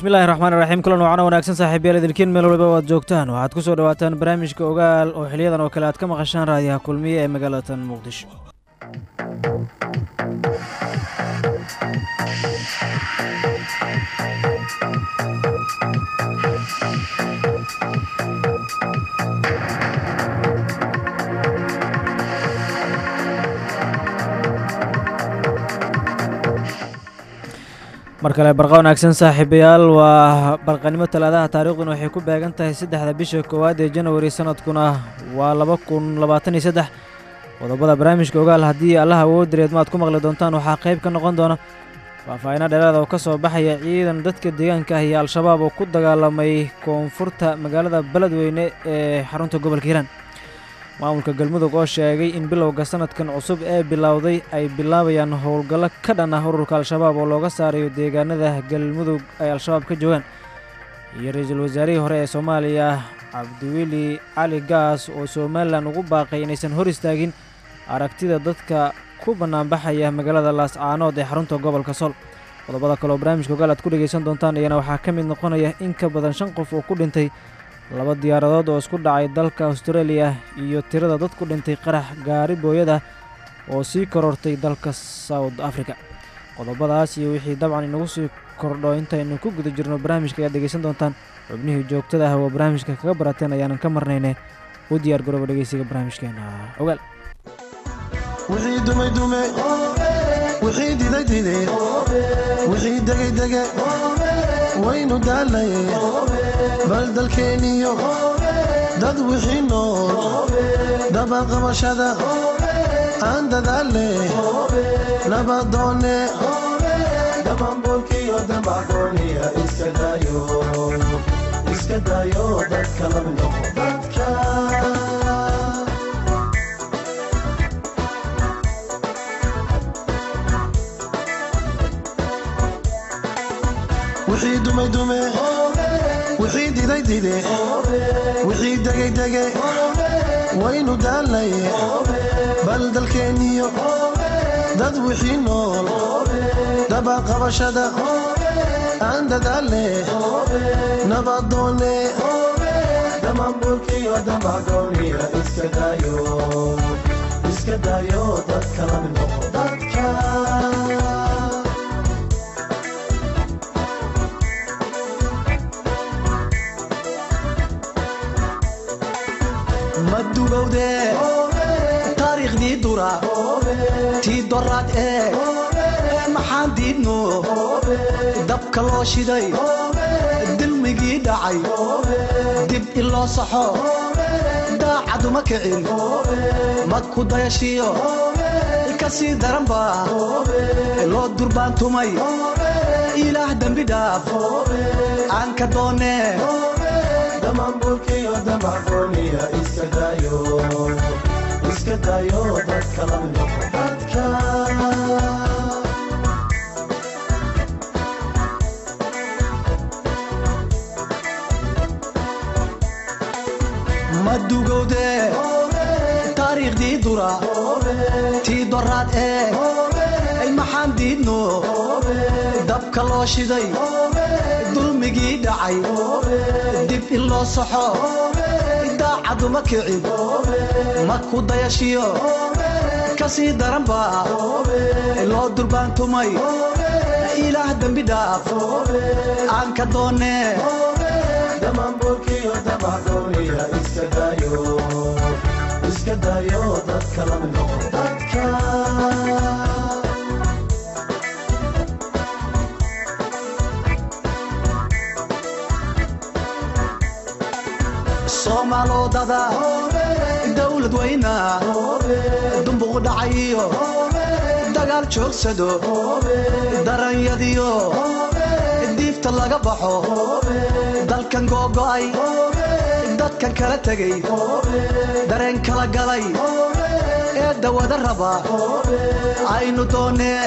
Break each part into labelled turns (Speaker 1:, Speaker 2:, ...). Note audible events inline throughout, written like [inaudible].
Speaker 1: bismillahi raxmaan raxiim kulan wacana wanaagsan saaxiibayaal idilkiin meel waliba waad joogtaan. Waxaad ku soo dhowaataan barnaamijka ogaal oo xiliyadan oo kale aad ka maqashaan raadiyaha kulmiye ee magaalatan muqdisho mar kale barqa wanaagsan saaxiibayaal waa barqanimo talaadaha taariikhduna waxay ku beegan tahay saddexda bisha koowaad ee janawari sanadkuna waa laba kun labaatan iyo saddex. Qodobada barnaamijka ogaal haddii allaha awoodareed maad ku maqli doontaan waxaa qayb ka noqon doona faahfaahino dheeraada oo ka soo baxaya ciidan dadka deegaanka ah iyo al-shabaab oo ku dagaalamay koonfurta magaalada beledweyne ee xarunta gobolka hiiraan maamulka galmudug oo sheegay in bilowga sanadkan cusub ee bilowday ay bilaabayaan howlgallo ka dhan ah ururka al-shabaab oo looga saarayo deegaanada galmudug ay al-shabaab ka joogaan. Iyo ra'iisul wasaarihii hore ee soomaaliya cabdiweli cali gaas oo somalilan ugu baaqay inaysan hor istaagin aragtida dadka ku bannaanbaxaya magaalada laascaanood ee xarunta gobolka sool qodobada kaleoo barnaamijka ogaal aad ku dhegaysan doontaan iyana waxaa ka mid noqonaya in ka badan shan qof oo ku dhintay laba diyaaradood oo isku dhacay dalka austraeliya iyo tirada dad ku dhintay qarax gaari booyada oo sii korortay dalka south africa. Qodobadaas iyo wixii dabcan inagu sii kordho intaynu ku guda jirno barnaamijka ayaad dhegaysan doontaan. Xubnihii joogtada ah oo barnaamijka kaga barateen ayaanan ka marnayne. U diyaar garooba dhegeysiga barnaamijkeena. Ogaal.
Speaker 2: Wixii dumay dume wixii diday dide wixii degay dege waynu daalay bal dalkeeniyo dad wixii nool dabaqabashada aan dadaale nabadoone damambolkiyo damacooniya iska dumay dume dide wixii degay dege waynu daalay bal dalkeeniyo dad wixii nool. Dabaqabashada aan dadaale nabadoone damamburkiyo damacooniya iska dayo iska dayo dadka la mid noqo dadka taariikhdii dura. Tii doraad ee maxaan diidno dabka loo shiday dilmigii dhacay dib iloo saxo daacaduma kicin mad ku dayashiyo ka sii daranba loo durbaantumay ilaah dembi dhaaf aan ka doone maxaan diidno dabka loo shiday dulmigii dhacay dib in loo saxo daacaduma kicin mad ku dayashiyo. Ka sii daranba loo durbaantumay ilaah dembi dhaaf aan ka iska dayo dadka noqo dadka soomaalodada dowlad weyna dumbuq dhacayiyo dagaal joogsado. Daranyadiyo. Diifta laga baxo. Dalkan googo'ay dadkan kala tegay dareen kala galay. Ee dawada raba. Aynu doonee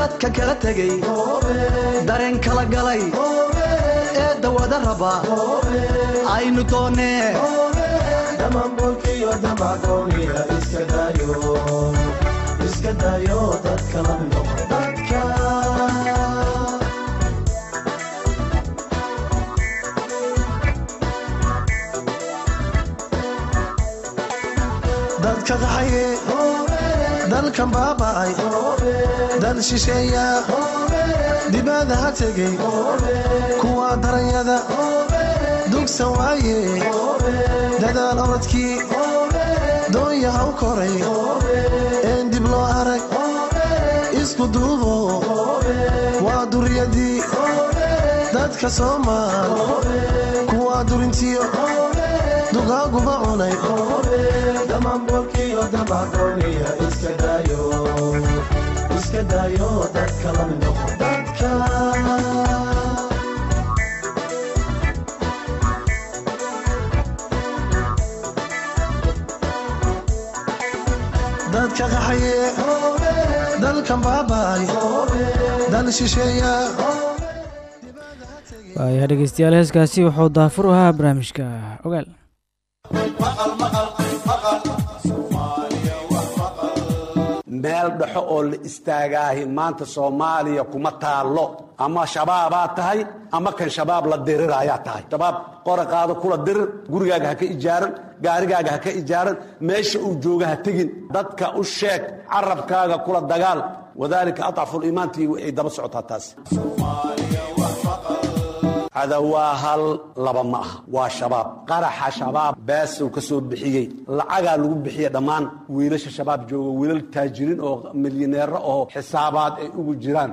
Speaker 2: dadka
Speaker 3: kala tegay dareen kala galay. Ee dawada raba. Aynu
Speaker 2: dadka dadka.
Speaker 3: Qaxaye dalkan baaba'ay dal shisheeya dibada ha tegay kuwa daranyada dugsan waaye dadaal orodkii doonya ha u koray een dib loo arag isku duubo waa duriyadii dadka soomaal kuwa durintiyo dugaaguba cunay
Speaker 2: dhammaanbolkiyo damacooniya iska daayo iska daayo dadka
Speaker 1: heeskaasi wuxuu daafur u ahaa barnaamijka. Ogaal
Speaker 4: meel dhexo oo la istaagaahi maanta soomaaliya kuma taallo. Ama shabaabaa tahay ama kan shabaab la diriraayaa tahay. Shabaab qora qaado kula dirir gurigaaga ha ka ijaaran gaarigaaga ha ka ijaaran meesha uu jooga ha tegin. Dadka u sheeg carabkaaga kula dagaal. Wadaalika adcafuliimaantii ay daba socotaa taas cada waa hal laba ma aha. Waa shabaab. Qaraxa shabaab baasow ka soo bixiyey. Lacagaa lagu bixiya dhammaan wiilasha shabaab jooga. Wiilal taajiriin oo milyaneero oo xisaabaad ay ugu jiraan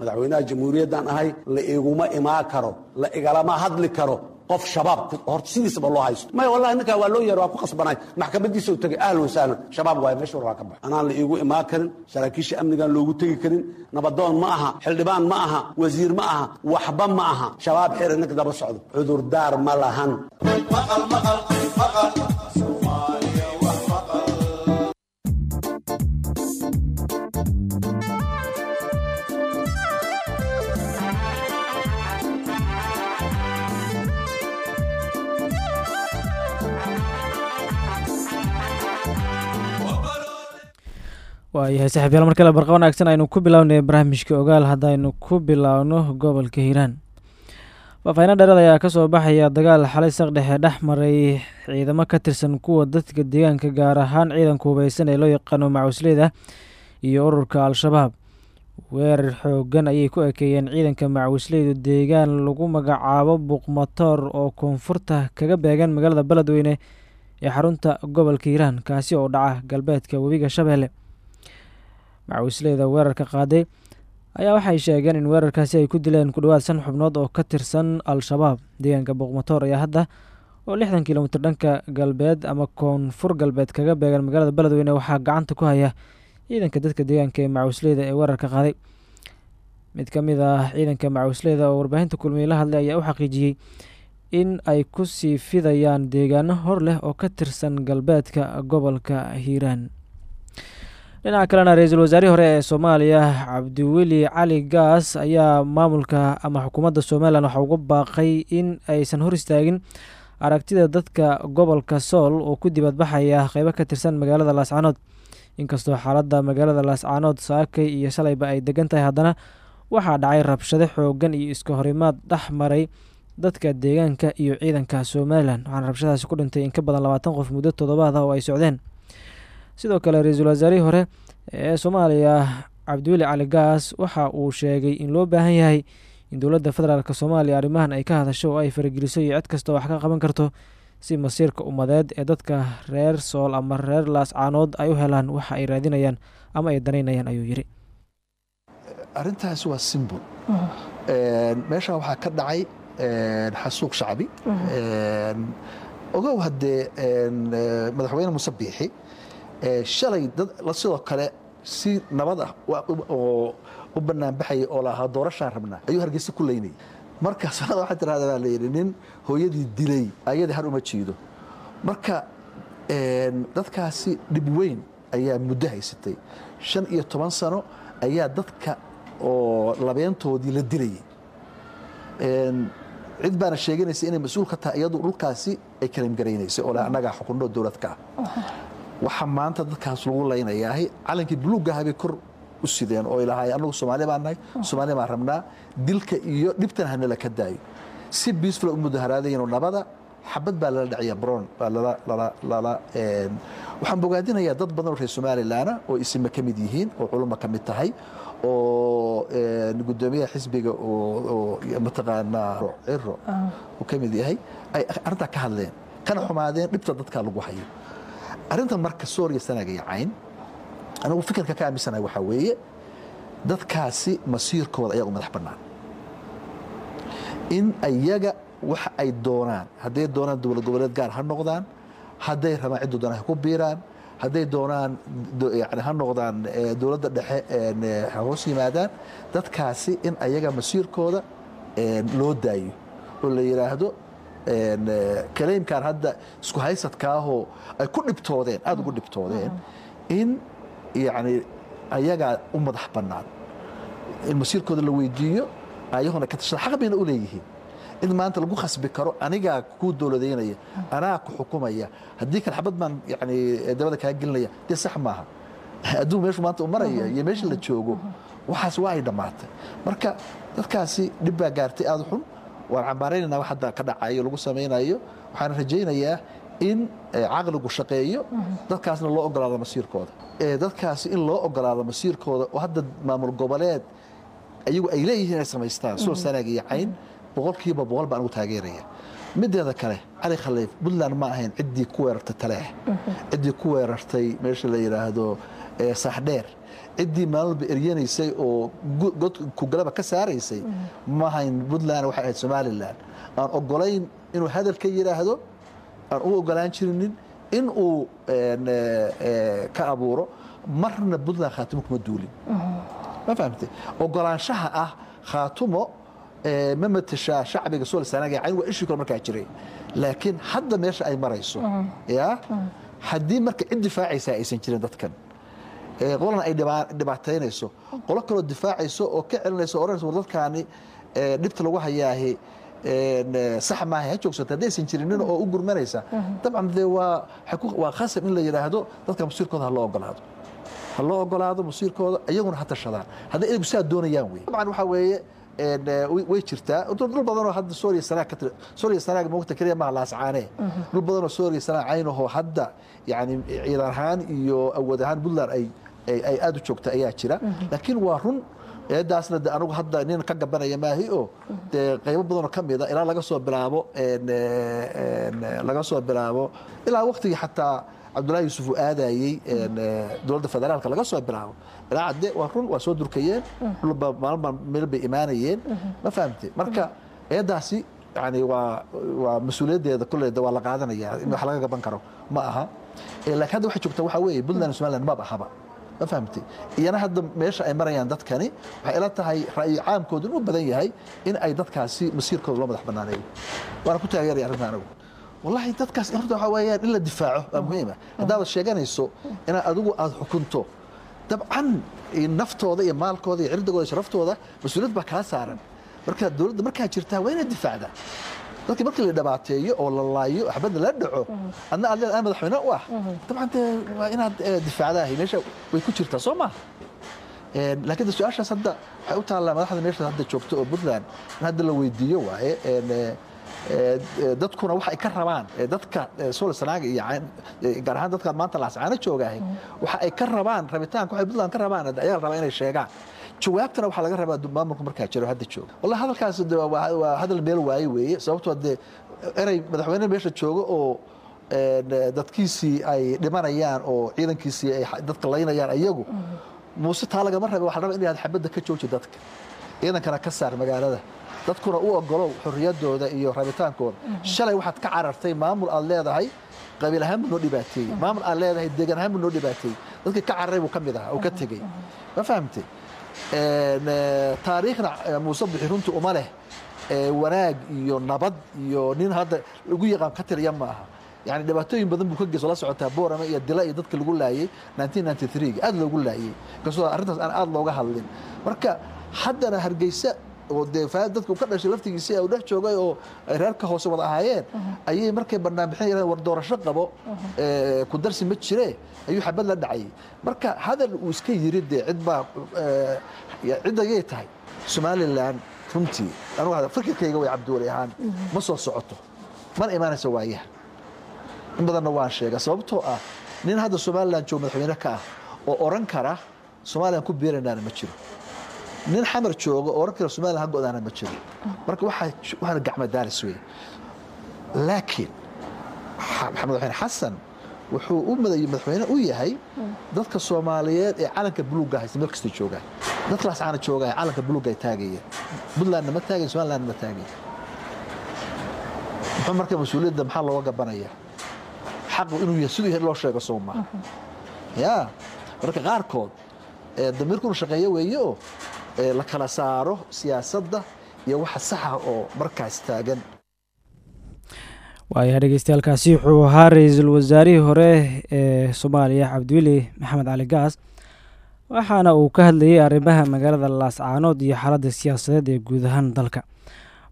Speaker 4: madaxweynaha jamhuuriyaddan ahay la iguma imaan karo la igalama hadli karo qof shabaab horta sidiisaba loo haysto. Maya wallahi ninkaa waa loo yeer waa ku qasbanay. Maxkamadiisa u tagay ahlan wasahlan shabaab waaye meesha war waa ka bax anaan la iigu imaan karin saraakiisha amnigaan loogu tegi karin nabadoon ma aha xildhibaan ma aha wasiir ma aha waxba ma aha. Shabaab xiri ninka daba socdo cudurdaar ma lahan
Speaker 1: waayahay saaxiibyaal mar kale barqa wanaagsan aynu ku bilownay barnaamijka ogaal. Haddaynu ku bilowno gobolka hiiraan. Faafahino dheerad ayaa ka soo baxaya dagaal xalay saqdhexe dhex maray ciidamo ka tirsan kuwa dadka deegaanka gaar ahaan ciidanka hubeysan ee loo yaqaano macusleyda iyo ururka al-shabaab. Weerar xoogan ayay ku ekeeyeen ciidanka macawisleydu deegaan lagu magacaabo buuqmatoor oo koonfurta kaga beegan magaalada beledweyne ee xarunta gobolka hiiraan kaasi oo dhaca galbeedka webiga shabeelle macawisleyda weerarka qaaday ayaa waxay sheegeen in weerarkaasi ay ku dileen ku dhowaad shan xubnood oo ka tirsan al-shabaab deegaanka buuqmatoor ayaa hadda oo lixdan kilomitir dhanka galbeed ama koonfur galbeed kaga beegan magaalada beledweyne. Waxaa gacanta ku haya ciidanka dadka deegaanka ee macawisleyda ee weerarka qaaday. Mid ka mid ah ciidanka macawisleyda oo warbaahinta kulmiye la hadlay ayaa u xaqiijiyey in ay ku sii fidayaan deegaano hor leh oo ka tirsan galbeedka gobolka hiiraan dhinaca kalena ra'iisul wasaarihii hore ee soomaaliya cabdiweli cali gaas ayaa maamulka ama xukuumadda somalilan waxaa uga baaqay in aysan hor istaagin aragtida dadka gobolka sool oo ku dibadbaxaya qeybo ka tirsan magaalada laascaanood inkastoo xaaladda magaalada laascaanood saakay iyo shalayba ay degan tahay haddana waxaa dhacay rabshado xoogan iyo iska horimaad dhex maray dadka deegaanka iyo ciidanka somalilan. Waxaana rabshadaasi ku dhintay in ka badan labaatan qof muddo toddobaad ah oo ay socdeen sidoo kale ra'iisul wasaarihii hore ee soomaaliya cabdiweli cali gaas waxa uu sheegay in loo baahan yahay in dowladda federaalk soomaaliya arrimahan ay ka hadasho oo ay farageliso iyo cid kasta wax ka qaban karto si masiirka ummadeed ee dadka reer sool ama reer laascaanood ay u helaan waxa ay raadinayaan ama ay danaynayaan ayuu yidhi.
Speaker 5: Arrintaasi waa simbol meeshaan waxaa ka dhacay xasuuq shacbi. Ogow haddee madaxweyne muuse biixi shalay dad sidoo kale si nabad ah oo u banaanbaxaya oo lahaa doorashaan rabnaa ayuu hargeysa ku leynayay marka [laughs] sanada waxaa tirahda baa layidhi nin hooyadii dilay ayadii har uma jiido. Marka dadkaasi dhib weyn ayaa muddo haysatay. Shan iyo toban sano ayaa dadka oo labeentoodii la dilayay. Cid baana sheeganaysa inay mas'uul ka tahay iyadu dhulkaasi ay kalimgaraynaysa oo annagaa xukunno dowladka. Ah waxaa maanta dadkaas lagu laynayaahay calankii buluugaha bay kor u sideen oo ilahay annagu soomaali baan nahay soomaali baan rabnaa dilka iyo dhibtan hanala ka daayo. Si biisfula u mudaharaadayeenoo nabada xabad baa lala dhaciya bron baa lala waxaan bogaadinayaa dad badan oo reer somalilaana oo isima ka mid yihiin oo culumma ka mid tahay oo gudoomiyaha xisbiga oo mataqaanaa ciro uu ka mid yahay ay arrintaa ka hadleen kana xumaadeen dhibta dadkaa lagu hayo arrintan marka sooriya sanaga iyo cayn anigu fikirka ka aaminsanahay waxaa weeye dadkaasi masiirkooda ayaa u madax bannaan. In ayaga waxa ay doonaan hadday doonaan dowlad goboleed gaar ha noqdaan hadday rabaan ciddu doonaan ha ku biiraan hadday doonaan ha noqdaan dowladda dhexe ha hoos yimaadaan dadkaasi in ayaga masiirkooda loo daayo oo la yidhaahdo kaleymkan hadda isku haysadkaahoo ay ku dhibtoodeen aada ugu dhibtoodeen. In yani ayagaa u madax bannaan in masiirkooda la weydiiyo ayaguna ka tashada xaq bayna u leeyihiin. In maanta lagu khasbi karo anigaa kuu dowladaynaya anaa ku xukumaya. Haddii kale xabad baan yani dabada kaa gelinaya dee sax maaha. Adduun meeshu maanta u maraya iyo meesha la joogo waxaas waa ay dhammaatay. Marka dadkaasi dhib baa gaartay aada xun waan cambaaraynayna wax hadda ka dhacayo lagu samaynayo waxaan rajaynayaa in caqligu shaqeeyo. Dadkaasna loo ogolaado masiirkooda. Dadkaasi in loo ogolaado masiirkooda oo hadda maamul goboleed ayagu ay leeyihiin inay samaystaan soo sanaag iyo cayn boqolkiiba boqol baan ugu taageeraya. Mideeda kale cali khaliif puntland ma ahayn ciddii ku weerartay taleex ciddii ku weerartay meesha la yidhaahdo saaxdheer ciddii maalmalba eryanaysay oo god kugalaba ka saaraysay ma ahayn puntland waxay ahayd somalilan aan ogolayn inuu hadal ka yidhaahdo aan u ogolaan jirinin in uu ka abuuro marna puntland khaatimo kuma duulin. Ma fahamtay ogolaanshaha ah khaatumo ma matashaa shacbiga sool sanaga cayn waa ishii kale markaa jiray. Laakiin hadda meesha ay marayso ya haddii marka cid difaacaysa aysan jirin dadkan qolana ay dhibaataynayso. Qolo kaloo difaacayso oo ka celinayso oranayso war dadkaani dhibta lagu hayaahi sax maaha. Ha joogsato haddaysan jirinin oo u gurmanaysa. Dabcan dee waa waa khasab in la yidhaahdo dadka masiirkooda ha loo ogolaado ha loo ogolaado masiirkooda iyaguna ha tashadaan. Hadday iyagu saa doonayaan wey dabcan waxaa weeye way jirtaa. Dhul badanoo hadda sooriya sanaag ka sooriya sanaag moogta keliya maaha laascaane. Dhul badanoo sooriya sanaag caynahoo hadda yani ciidan ahaan iyo awood ahaan puntland ay ay aada u joogta ayaa jira. Laakiin waa run eedaasna de anigu hadda nin ka gabanaya maahi oo dee qaybo badanoo ka mida ilaa laga soo bilaabo laga soo bilaabo ilaa waktigii xataa cabdullahi yuusuf uu aadayey dowladda federaalka laga soo bilaabo. Ilaa cadde waa run waa soo durkayeen dhulba maalma meel bay imaanayeen. Ma fahamte marka eedaasi yani waa waa mas'uuliyaddeeda kulleyda waa la qaadanaya in wax laga gaban karo. Ma aha. Laakiin hadda waxay joogtaa waxaa weeye puntland somaliland maba ahaba ma fahamtay. Iyana hadda meesha ay marayaan dadkani waxay ila tahay ra'yi caamkoodu inuu badan yahay in ay dadkaasi masiirkooda loo madax banaaneeyo waana ku taageeraya arrinta anigu wallahi dadkaas horta waxaa weeyaan in la difaaco waa muhiima haddaad sheeganayso inaad adigu aada xukunto dabcan naftooda iyo maalkooda iyo cirdigooda sharaftooda mas'uuliyad baa kaa saaran. Marka dowladda markaa jirtaa waa inaad difaacdaa dadkii markii la dhibaateeyo oo la laayo waxbadna la dhaco adna aad leedahay madaxweyne u ah. Dabcan dee waa inaad difaacdaa meesha way ku jirtaa soo maaha laakiin su'aashaas hadda waxay u taallaa madaxda meesha hadda joogta oo puntland in hadda la weydiiyo waaye ee, ee, dadkuna waxa ay ka rabaan dadka ee, sool sanaaga iyo gaar ahaan dadka maanta laascaano joogahay waxa ay ka rabaan rabitaanka waxay puntland ka rabaan ayaa la rabaa inay sheegaan jawaabtana waxaa laga rabaa maamulka markaa jiro hadda jooga wallahi hadalkaas waa hadal meel waaye weeye sababtoo dee erey madaxweyne meesha jooga oo dadkiisii ay dhimanayaan oo ciidankiisii ay dadka laynayaan iyagu muuse taa lagama rabe waxaa la rabaa inaad xabadda ka jooji dadka ciidankana ka saar magaalada. Dadkuna u ogolow xorriyadooda iyo rabitaankooda. Shalay waxaad ka carartay maamul aad leedahay qabiil ahaan buu noo dhibaateeyey maamul aad leedahay deegaan ahaan buu noo dhibaateeyey dadkii ka cararay buu ka mid ahaa oo ka tegey. Ma fahamtay taariikhna ee, muuse bixi runtii uma leh ee, wanaag iyo nabad iyo nin hadda lagu yaqaan ka tiriya ma aha. Yani dhibaatooyin badan buu ka geyso la socotaa boorama iyo dila iyo dadka lagu laayay 1993 aad loogu laayay. Kasoo arrintaas aan aad looga hadlin. Marka haddana hargeysa oo dee faa dadka uu ka dhashay laftigiisa uu dhex joogay oo ay reerka hoose wada ahaayeen ayay markay barnaamijyada yiraahdeen war doorasho qabo ee, ku darsi ma jire ayuu xabad la dhacayay marka hadal uu iska yiri dee cid baa ee, ya- cid ayay tahay. Somalilan runtii anugu fikirkayga way cabdiwali ahaan. Ma soo socoto. Mana imaanaysa waayaha. In badanna waan sheega sababtoo ah nin hadda somalilan joog madaxweyne ka ah oo oran kara somalilan ku biiranaana ma jiro nin xamar jooga oo kara somalilan ha godaana ma jiro marka waxaa waxaana gacmo daalis wey laakiin xa- madaxweyne xasan wuxuu u madayo madaxweyne u yahay dadka soomaaliyeed ee calanka buluugga haysta meel kasta jooga. Dadkaas caana jooga calanka buluugga ay taagaya puntlandna ma taagaya somalilandna ma taagaya muxuu marka mas'uuliyadda maxaa looga gabanaya xaqu inuu yahay siduu yahay loo sheego soo maaha ya marka qaarkood ee damiirkunu shaqeeyo weeye oo la kala saaro siyaasadda iyo waxa saxa oo markaas taagan.
Speaker 1: Waayahay dhegeystayaaalkaasi wuxuu ahaa ra'iisul wasaarihii hore ee soomaaliya cabdiweli maxamed cali gaas waxaana uu ka hadlayay arrimaha magaalada laascaanood iyo xaaladda siyaasadeed ee guud ahaan dalka.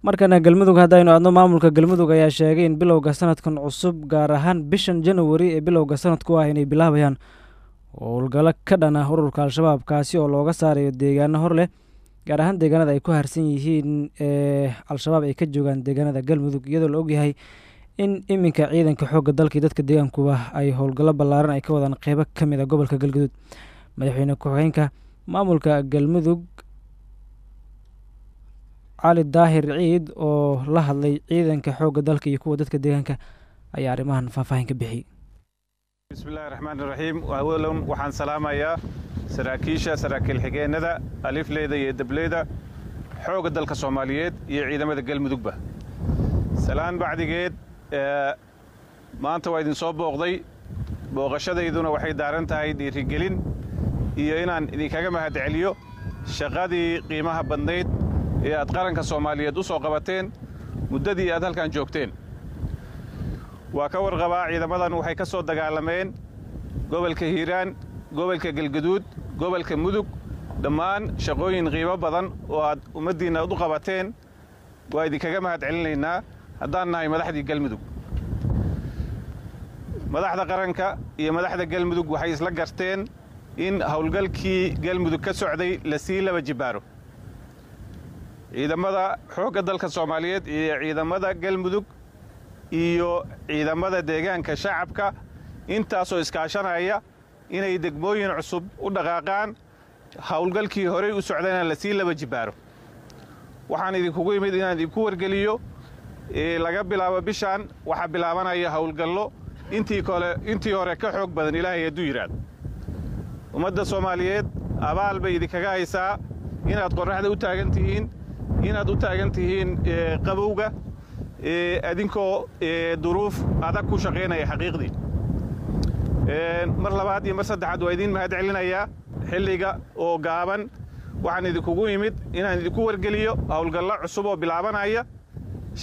Speaker 1: Markana galmudug haddaynu aadno maamulka galmudug ayaa sheegay in bilowga sanadkan cusub gaar ahaan bishan janawari ee bilowga sanadku ah inay bilaabayaan howlgallo ka dhan ah ururka al-shabaab kaasi oo looga saarayo deegaano hor leh gaar ahaan deegaanada ay ku harsan yihiin ee al-shabaab ay ka joogaan deegaanada galmudug iyadoo la ogyahay in iminka ciidanka xoogga dalka iyo dadka deegaankuba ay howlgallo ballaaran ay ka wadaan qeybo ka mid a gobolka galguduud madaxweyne ku-xigeenka maamulka galmudug cali daahir ciid oo la hadlay ciidanka xoogga dalka iyo kuwa dadka deegaanka ayaa arrimahan faahfaahin ka bixiyey
Speaker 6: bismillahi raxmaan raxiim awalan waxaan salaamayaa saraakiisha saraakiil xigeennada alifleyda iyo dableyda xoogga dalka soomaaliyeed iyo ciidamada galmudugba. Salaan bacdigeed ee, maanta waa idin soo booqday. Booqashadayduna waxay daaran tahay dhiirigelin iyo inaan idinkaga mahadceliyo shaqadii qiimaha badnayd ee aad qaranka soomaaliyeed u soo qabateen muddadii aad halkan joogteen waa ka warqabaa ciidamadan waxay ka soo dagaalameen gobolka hiiraan gobolka galgaduud gobolka mudug. Dhammaan shaqooyin qiimo badan oo aad ummaddiinna u qabateen waa idinkaga mahad celinaynaa haddaan nahay madaxdii galmudug. Madaxda qaranka iyo madaxda galmudug waxay isla garteen in howlgalkii galmudug ka socday la sii laba jibbaaro ciidamada xoogga dalka soomaaliyeed iyo ciidamada galmudug iyo ciidamada deegaanka shacabka intaasoo iskaashanaya inay degmooyin cusub u dhaqaaqaan. Howlgalkii horey u socdayna la sii laba jibbaaro waxaan idinkugu yimid inaan idinku wargeliyo laga bilaabo bishaan waxaa bilaabanaya howlgallo. Intii hore ka xoog badan ilaahay hadduu yidhaahdo ummadda soomaaliyeed abaal bay idinkaga haysaa. Inaad qorraxda u taagan tihiin inaad u taagan tihiin qabowga adinkoo ee, duruuf adag ku shaqaynaya xaqiiqdii Een, mar labaad iyo mar saddexaad waa idiin mahad celinayaa xilliga oo gaaban. Waxaan idinkugu yimid inaan idinku wargeliyo howlgallo cusub oo bilaabanaya.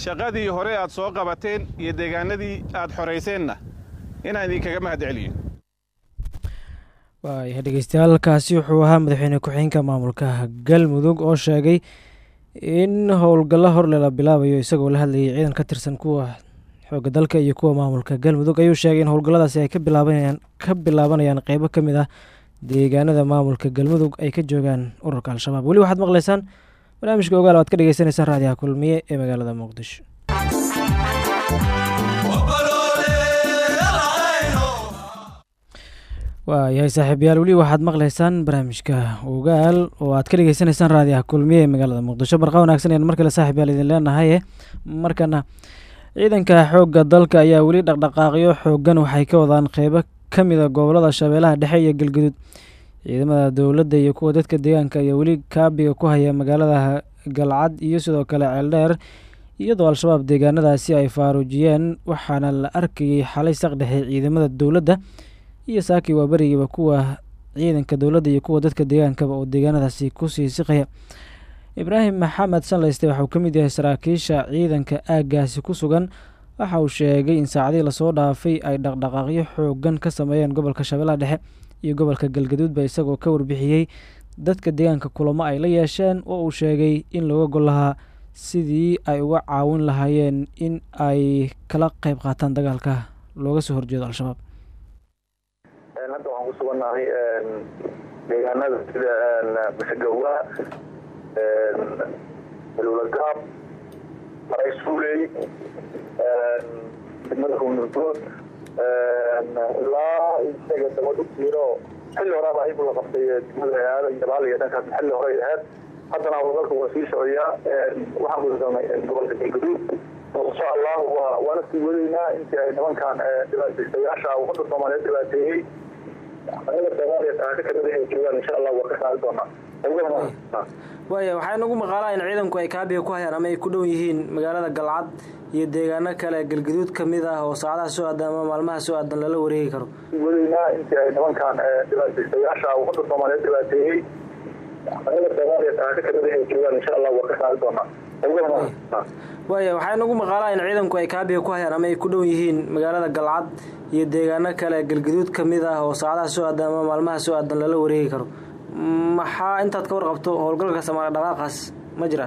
Speaker 6: Shaqadii hore aad soo qabateen iyo deegaanadii aad xorayseenna inaan idinkaga mahad celiyo.
Speaker 1: Waayahay dhegeystayaaalkaasi wuxuu ahaa madaxweyne ku-xigeenka maamulka galmudug oo sheegay in howlgallo horle la bilaabayo isagoo la hadlayay ciidan ka tirsan kuwa xoogga dalka iyo kuwa maamulka. Galmudug ayuu sheegay in howlgalladaasi ay ka bilaabanayaan ka bilaabanayaan qeybo ka mid ah deegaanada maamulka. Galmudug ay ka joogaan ururka al-shabaab. Weli waxaad maqlaysaan barnaamijka ogaal o aad ka dhegeysaneysaan raadiyaha kulmiye ee magaalada muqdisho waayahay saaxiibayaal weli waxaad maqlaysaan barnaamijka ogaal oo aad ka dhegeysanaysaan raadiyaha kulmiye ee magaalada muqdisho. Barqa wanaagsan ayaan mar kale saaxiibayaal idin leenahay markana ciidanka xoogga dalka ayaa weli dhaqdhaqaaqyo xooggan waxay ka wadaan qeybo ka mida gobollada shabeellaha dhexe iyo galgudud ciidamada dowladda iyo kuwa dadka deegaanka ayaa weli kaabiga ku haya magaalada galcad iyo sidoo kale ceeldheer iyadoo al-shabaab deegaanadaasi ay faaruujiyeen waxaana la arkayay xalay saqdhexe ciidamada dowladda iyo saakii waa berigiiba kuwa ciidanka dowladda iyo kuwa dadka deegaankaba oo deegaanadaasi ku sii siqaya. Ibraahim maxamed sanleyste waxauu ka mid yahay saraakiisha ciidanka aaggaasi ku sugan. Waxa uu sheegay in saacadii la soo dhaafay ay dhaqdhaqaaqyo xoogan ka sameeyeen gobolka shabeellaha dhexe iyo gobolka galgaduudba isagoo ka warbixiyey dadka deegaanka kulamo ay la yeesheen oo uu sheegay in looga gol lahaa sidii ay uga caawin lahaayeen in ay kala qeyb qaataan dagaalka. Looga soo horjeedo al-shabaab
Speaker 7: hadda waxaan ku sugannahay deegaanada sida masagawa lulagaab maraysuuley degmada ruunurdood ilaa isaga dabad u tiiro xilli horaaba aybu la qabtay degmada aada iyo baal iyo dhankaas xilli horey ahayd haddana howlgalka waa sii socoyaa waxaan gudagalnay gobolka galgaduud insha allah waa waana sii wadaynaa intii ay nimankan dhibaataystayaasha ummadda soomaaliyeed dhibaateeyey anaga soomaaliya taaka kamida ay joogaan insha allah waa ka saari doonaa.
Speaker 1: Waaya waxaa inagu maqaalaa in ciidanku ay kaabiga ku hayaan ama ay ku dhow yihiin magaalada galcad iyo deegaano kale galgaduud ka mid ah oo saacadaha soo aadan ama maalmaha soo aadan lala wareegi karo.
Speaker 7: Wadaynaa intii ay nimankan dhibaataystayaasha ummadda soomaaliyeed dhibaateeyey anaga soomaaliya taaka kamida ay joogaan insha allah waa ka saari doonaa
Speaker 1: waaya waxaa inagu maqaalaa in ciidanku ay kaabiga ku hayaan ama ay ku dhow yihiin magaalada galcad iyo deegaano kale galgaduud ka mid ah oo saacadaha soo aadan ama maalmaha soo aadan lala wareegi karo. Maxaa intaad ka warqabto howlgalka samaale dhaqaaqaas ma jira.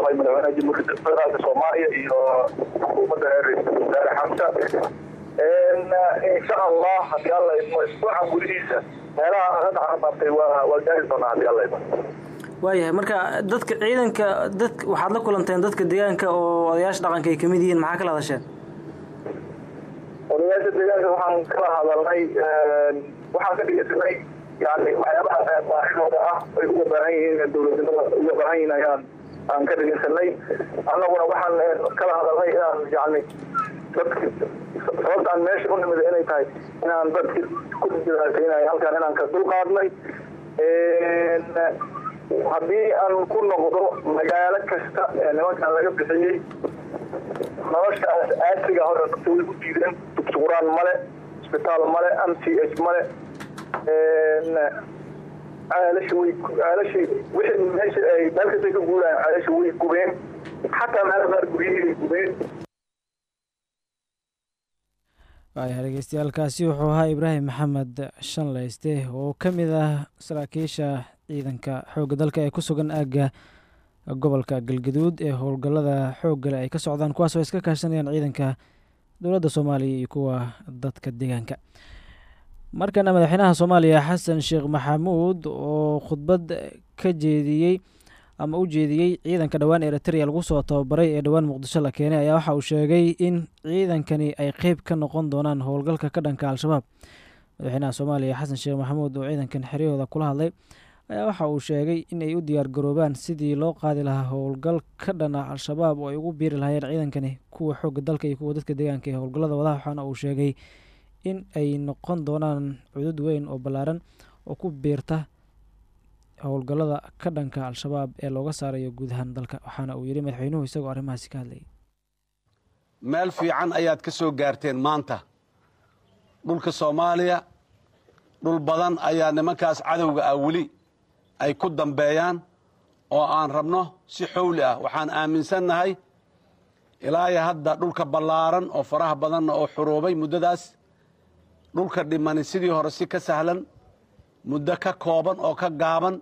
Speaker 7: Madaxweynaha jamhuuriyadda iyo xukuumadda insha allah haddii alla idmo isbuucan gudihiisa meelaha aan hadda carababtay waa gaari doonaa haddii alla idmo
Speaker 1: waayahay marka dadka ciidanka dad waxaad la kulanteen dadka deegaanka oo odayaasha dhaqanka ay ka mid yihiin maxaa kala hadasheen
Speaker 7: odayaasha deegaanka waxaan kala hadalnay waxaan ka dhegeysanay yani waxyaabaha baahidooda ah ay uga baahan yihiin dowladnimada uga baahan yihiin ayaan aan ka dhegeysanay annaguna waxaan kala hadalnay inaan yani dadki sababta aan meesha u nimid inay tahay inaan dadki ku dhibaataynay halkaan inaan ka dulqaadnay haddii aan ku noqdo magaalo kasta ee nimankan laga bixiyey noloshaas aasiga hore dadka way u diideen dugsi quraan male isbitaal male m c h male wixii meesha ay meel kastay ka guuraan ceelasha way gubeen xataa meel qaar guryihii gubeen
Speaker 1: waayahay dhegeystayaaalkaasi wuxuu ahaa ibraahim maxamed shanleyste oo ka mid ah saraakiisha ciidanka xoogga dalka ee ku sugan aagga gobolka galgaduud ee howlgallada xooggale ay ka socdaan kuwaas oo iska kaashanayaan ciidanka dowladda soomaaliya iyo kuwa dadka deegaanka. Markana madaxweynaha soomaaliya xasan sheekh maxamuud oo khudbad ka jeediyey ama u jeediyey ciidanka dhowaan eritrea lagu soo tababaray ee dhowaan muqdisho la keenay ayaa waxa uu sheegay in ciidankani ay qeyb ka noqon doonaan howlgalka ka dhanka al-shabaab. Madaxweynaha soomaaliya xasan sheekh maxamuud oo ciidankan xeryahooda kula hadlay ayaa waxa uu sheegay in ay u diyaar garoobaan sidii loo qaadi lahaa howlgal ka dhana al-shabaab oo ay ugu biiri lahaayeen ciidankani kuwa xoogga dalka iyo kuwa dadka deegaanka ee howlgallada wadaha waxaana uu sheegay in ay noqon doonaan cudud weyn oo ballaaran oo ku biirta howlgallada ka dhanka al-shabaab ee looga saarayo guud ahaan dalka waxaana uu yidhi madaxweynuhu isagoo arrimahaasi ka hadlayay.
Speaker 4: Meel fiican ayaad ka soo gaarteen maanta. Dhulka soomaaliya dhul badan ayaa nimankaas cadowga ah weli ay ku dambeeyaan oo aan rabno si xowli ah. Waxaan aaminsannahay ilaayo hadda dhulka ballaaran oo faraha badanna oo xuruubay muddadaas dhulka dhimani sidii hore si ka sahlan muddo ka kooban oo ka gaaban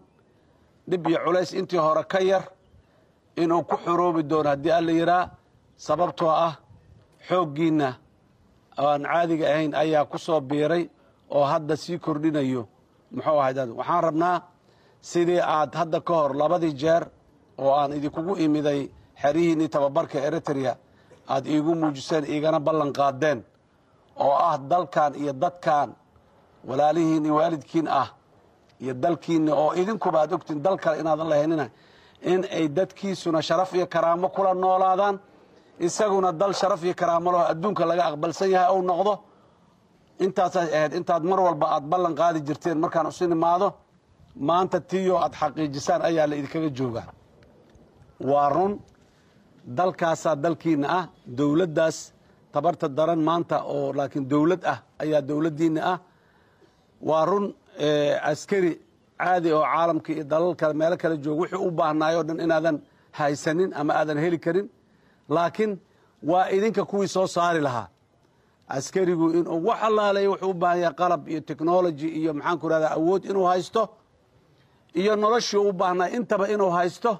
Speaker 4: dhib iyo culays intii hore ka yar inuu ku xuruubi doono haddii alla yidhaa sababtoo ah xooggiinna oo aan caadiga ahayn ayaa ku soo biiray oo hadda sii kordhinayo. Muxuu ahay dad waxaan rabnaa sidii aad hadda ka hor labadii jeer oo aan idinkugu imiday xerihiinnii tababarka eritrea aad iigu muujiseen iigana ballan qaadeen oo ah dalkan iyo dadkan walaalihiin waalidkiin ah iyo dalkiinna oo idinkuba aad ogtiin dal kale inaadan lahaynina in ay dadkiisuna sharaf iyo karaamo kula noolaadaan. Isaguna dal sharaf iyo karaamo laho adduunka laga aqbalsan yahay ou noqdo. Intaasay ahayd intaad mar walba aad ballan qaadi jirteen markaan isu nimaado maanta tiyo aad xaqiijisaan ayaa la idinkaga joogaa. Waa run dalkaasaa dalkiinna ah dowladdaas tabarta daran maanta oo laakiin dowlad ah ayaa dowladdiinna ah. Waa run askari caadi oo caalamka iyo dalal kale meelo kale jooga wuxuu u baahnaayoo dhan inaadan haysanin ama aadan heli karin. Laakiin waa idinka kuwii soo saari lahaa. Askarigu inuu wax allaaleeya wuxuu u baahan yahay qalab iyo technology iyo maxaan ku rahdaa awood inuu haysto iyo noloshii u baahnay intaba inuu haysto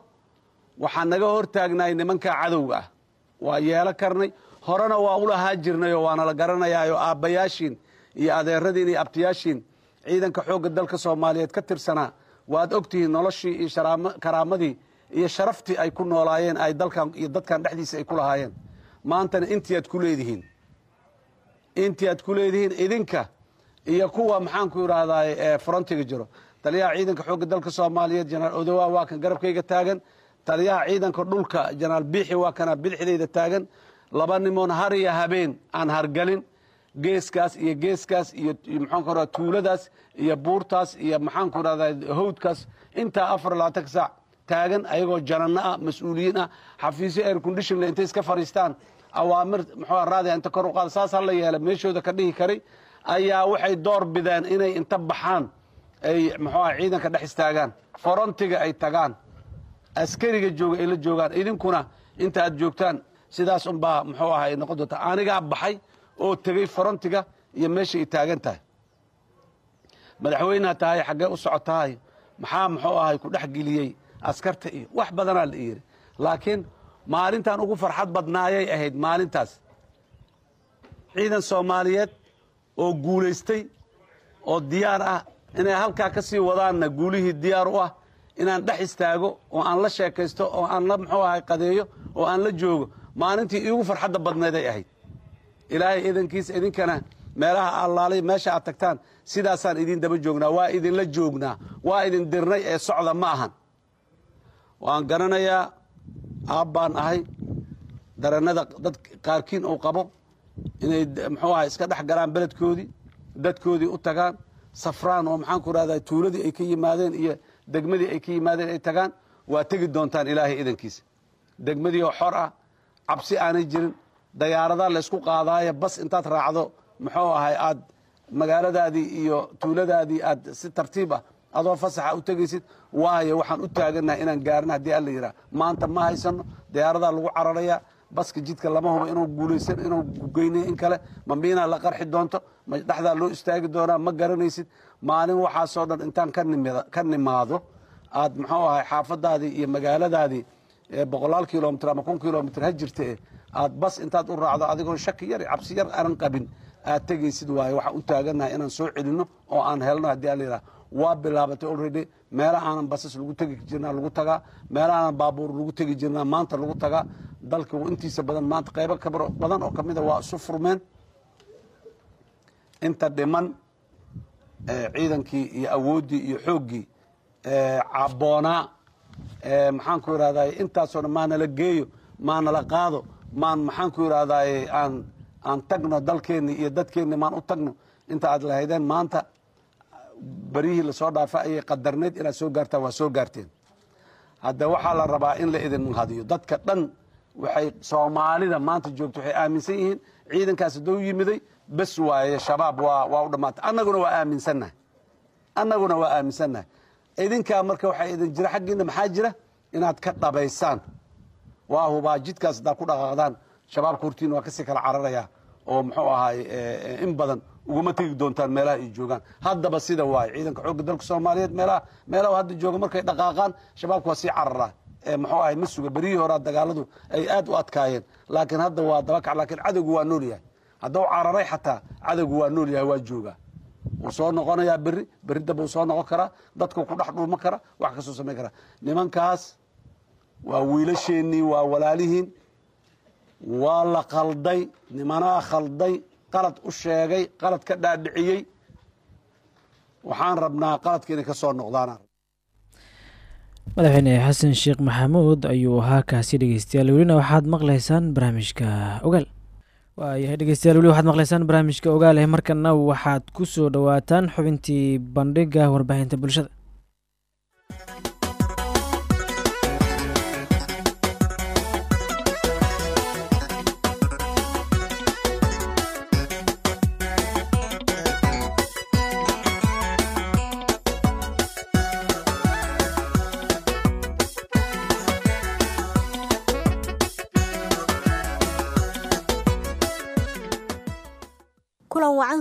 Speaker 4: waxaa naga hortaagnaay nimankaa cadowga ah. Waa yeelo karnay. Horena waa ulahaa jirnayoo waana la garanayaayo aabbayaashiin iyo adeeradiin iyo abtiyaashiin ciidanka xoogga dalka soomaaliyeed ka tirsanaa waad ogtihiin noloshii iyo karaamadii iyo sharaftii ay ku noolaayeen ay dalkan iyo dadkan dhexdiisa ay ku lahaayeen. Maantana intii aad ku leedihiin intii aad ku leedihiin idinka iyo kuwa maxaanku idhaahdaa frontiga jiro. Taliyaha ciidanka xoogga dalka soomaaliyeed jenaraal odowa waa kan garabkayga taagan. Taliyaha ciidanka dhulka jenaraal biixi waa kana bidixdayda taagan. Laba nimoon har iyo habeen aan hargalin geeskaas iyo geeskaas iyo maxaanku radaa tuuladaas iyo buurtaas iyo maxaanku rahdaa hawdkaas. Intaa afar labaatanka saac taagan ayagoo janano ah mas'uuliyiin ah xafiisyo air conditionle intay iska fadhiistaan awaamir muxuu raadiya inta kor u qaada saas ha la yeela meeshooda ka dhihi karay. Ayaa waxay door bideen inay inta baxaan ay muxuu ah ciidanka dhex istaagaan forontiga ay tagaan askariga jooga ay la joogaan. Idinkuna inta aad joogtaan sidaas unbaa muxuu aha ay noqon doontaa. Anigaa baxay oo tegey forontiga iyo meesha ay taagan tahay. Madaxweyneha tahay xaggee u socotahay maxaa muxuu ahay ku dhex geliyey askarta iyo wax badanaa la yidhi laakiin maalintan ugu farxad badnaayay ahayd maalintaas. Ciidan soomaaliyeed oo guulaystay oo diyaar ah inay halkaa ka sii wadaanna guulihii diyaar u ah inaan dhex istaago oo aan la sheekaysto oo aan la muxuu ahay qadeeyo oo aan la joogo maalintii iigu farxadda badneeday ahayd ilaahay idankiisa idinkana meelaha allaalay meesha aad tagtaan sidaasaan idin daba joognaa waa idinla joognaa waa idin dirnay ee socda ma ahan. Waan garanayaa aabbaan ahay darannada dad qaarkiin uu qabo inay muxuu ahay iska dhex galaan beledkoodii dadkoodii u tagaan safraan oo maxaanku rahdaa tuuladii ay ka yimaadeen iyo degmadii ay ka yimaadeen ay tagaan waa tegi doontaan ilaahay idankiisa degmadii oo xor ah cabsi aanay jirin dayaaradaa laysku qaadaayo bas intaad raacdo muxuu ahay aad magaaladaadii iyo tuuladaadii aad si tartiib ah adoo fasaxa u tegaysid waayo waxaan u taaganaha inaan gaarna haddii alla yidhaha maanta ma haysano dayaaradaa lagu cararayaa baska jidka lama hubo inuu guulaysan inuu geynay in kale ma miinaa la qarxi doonto ma dhexdaa loo istaagi doonaa ma garanaysid maalin waxaasoo dhan intaan ka nimaado aad muxuu ahay xaafadaadii iyo magaaladaadii boqolaal kilomitr ama kun kilomitr ha jirta e aad bas intaad u raacdo adigoo shaki yar cabsi yar aanan qabin. Aad tegaysid waayo waxaan u taaganahay inaan soo celinno oo aan helno haddii alla yidhaha waa bilaabatay already. Meela aanan basas lagu tegi jirnaa lagu tagaa. Meela aanan baabuur lagu tegi jirnaa maanta lagu tagaa. Dalka intiisa badan maanta qaybo kabro badan oo kamida waa isu furmeen inta dhiman ciidankii iyo awooddii iyo xooggii caboonaa maxaanku idhahday intaasoo dhan maanala geeyo maanala qaado maan maxaanku idhahday aan aan tagno dalkeenni iyo dadkeenni maan u tagno. Inta aad lahaydeen maanta beryihii la soo dhaafa ayay qadarneyd inaad soo gaartaan waa soo gaarteen. Hadda waxaa la rabaa in la idin hadiyo dadka dhan waxay soomaalida maanta joogto waxay aaminsan yihiin ciidankaas haddou yimiday bes waaye shabaab waa waa u dhammaatay. Annaguna waa aaminsannahay annaguna waa aaminsannahay idinkaa marka waxaa idin jira xaggiina maxaa jira? Inaad ka dhabaysaan waa hubaa jidkaas haddaa ku dhaqaaqdaan shabaabka hortiin waa ka sii kala cararayaa oo muxuu ahaay in badan uguma tegi doontaan meelaha ay joogaan. Haddaba sida waaye ciidanka xoogga dalka soomaaliyeed meelaha meelaha hadda jooga markay dhaqaaqaan shabaabka waa sii cararaa muxuu ahay ma suga berihii horaa dagaaladu ay aad u adkaayeen. Laakiin hadda waa dabakac laakiin cadowgu waa nool yahay. Haddau cararay xataa cadowgu waa nool yahay waa joogaa wuu soo noqonayaa berri berri dambe wuu soo noqon karaa dadku ku dhex dhuuma kara wax ka soo samayn kara nimankaas waa wiilasheennii waa walaalihiin. Waa la khalday nimanaa khalday qalad u sheegay qalad ka dhaadhiciyey. Waxaan rabnaa qaladka inay ka soo noqdaan
Speaker 1: madaxweyne xasan sheekh maxamuud ayuu ahaa kaasi dhegeystayaal welina waxaad maqlaysaan barnaamijka ogaal? Waayahay dhegeystayaal weli waxaad maqlaysaan barnaamijka ogaal ee markana waxaad ku soo dhowaataan xubintii bandhiga warbaahinta bulshada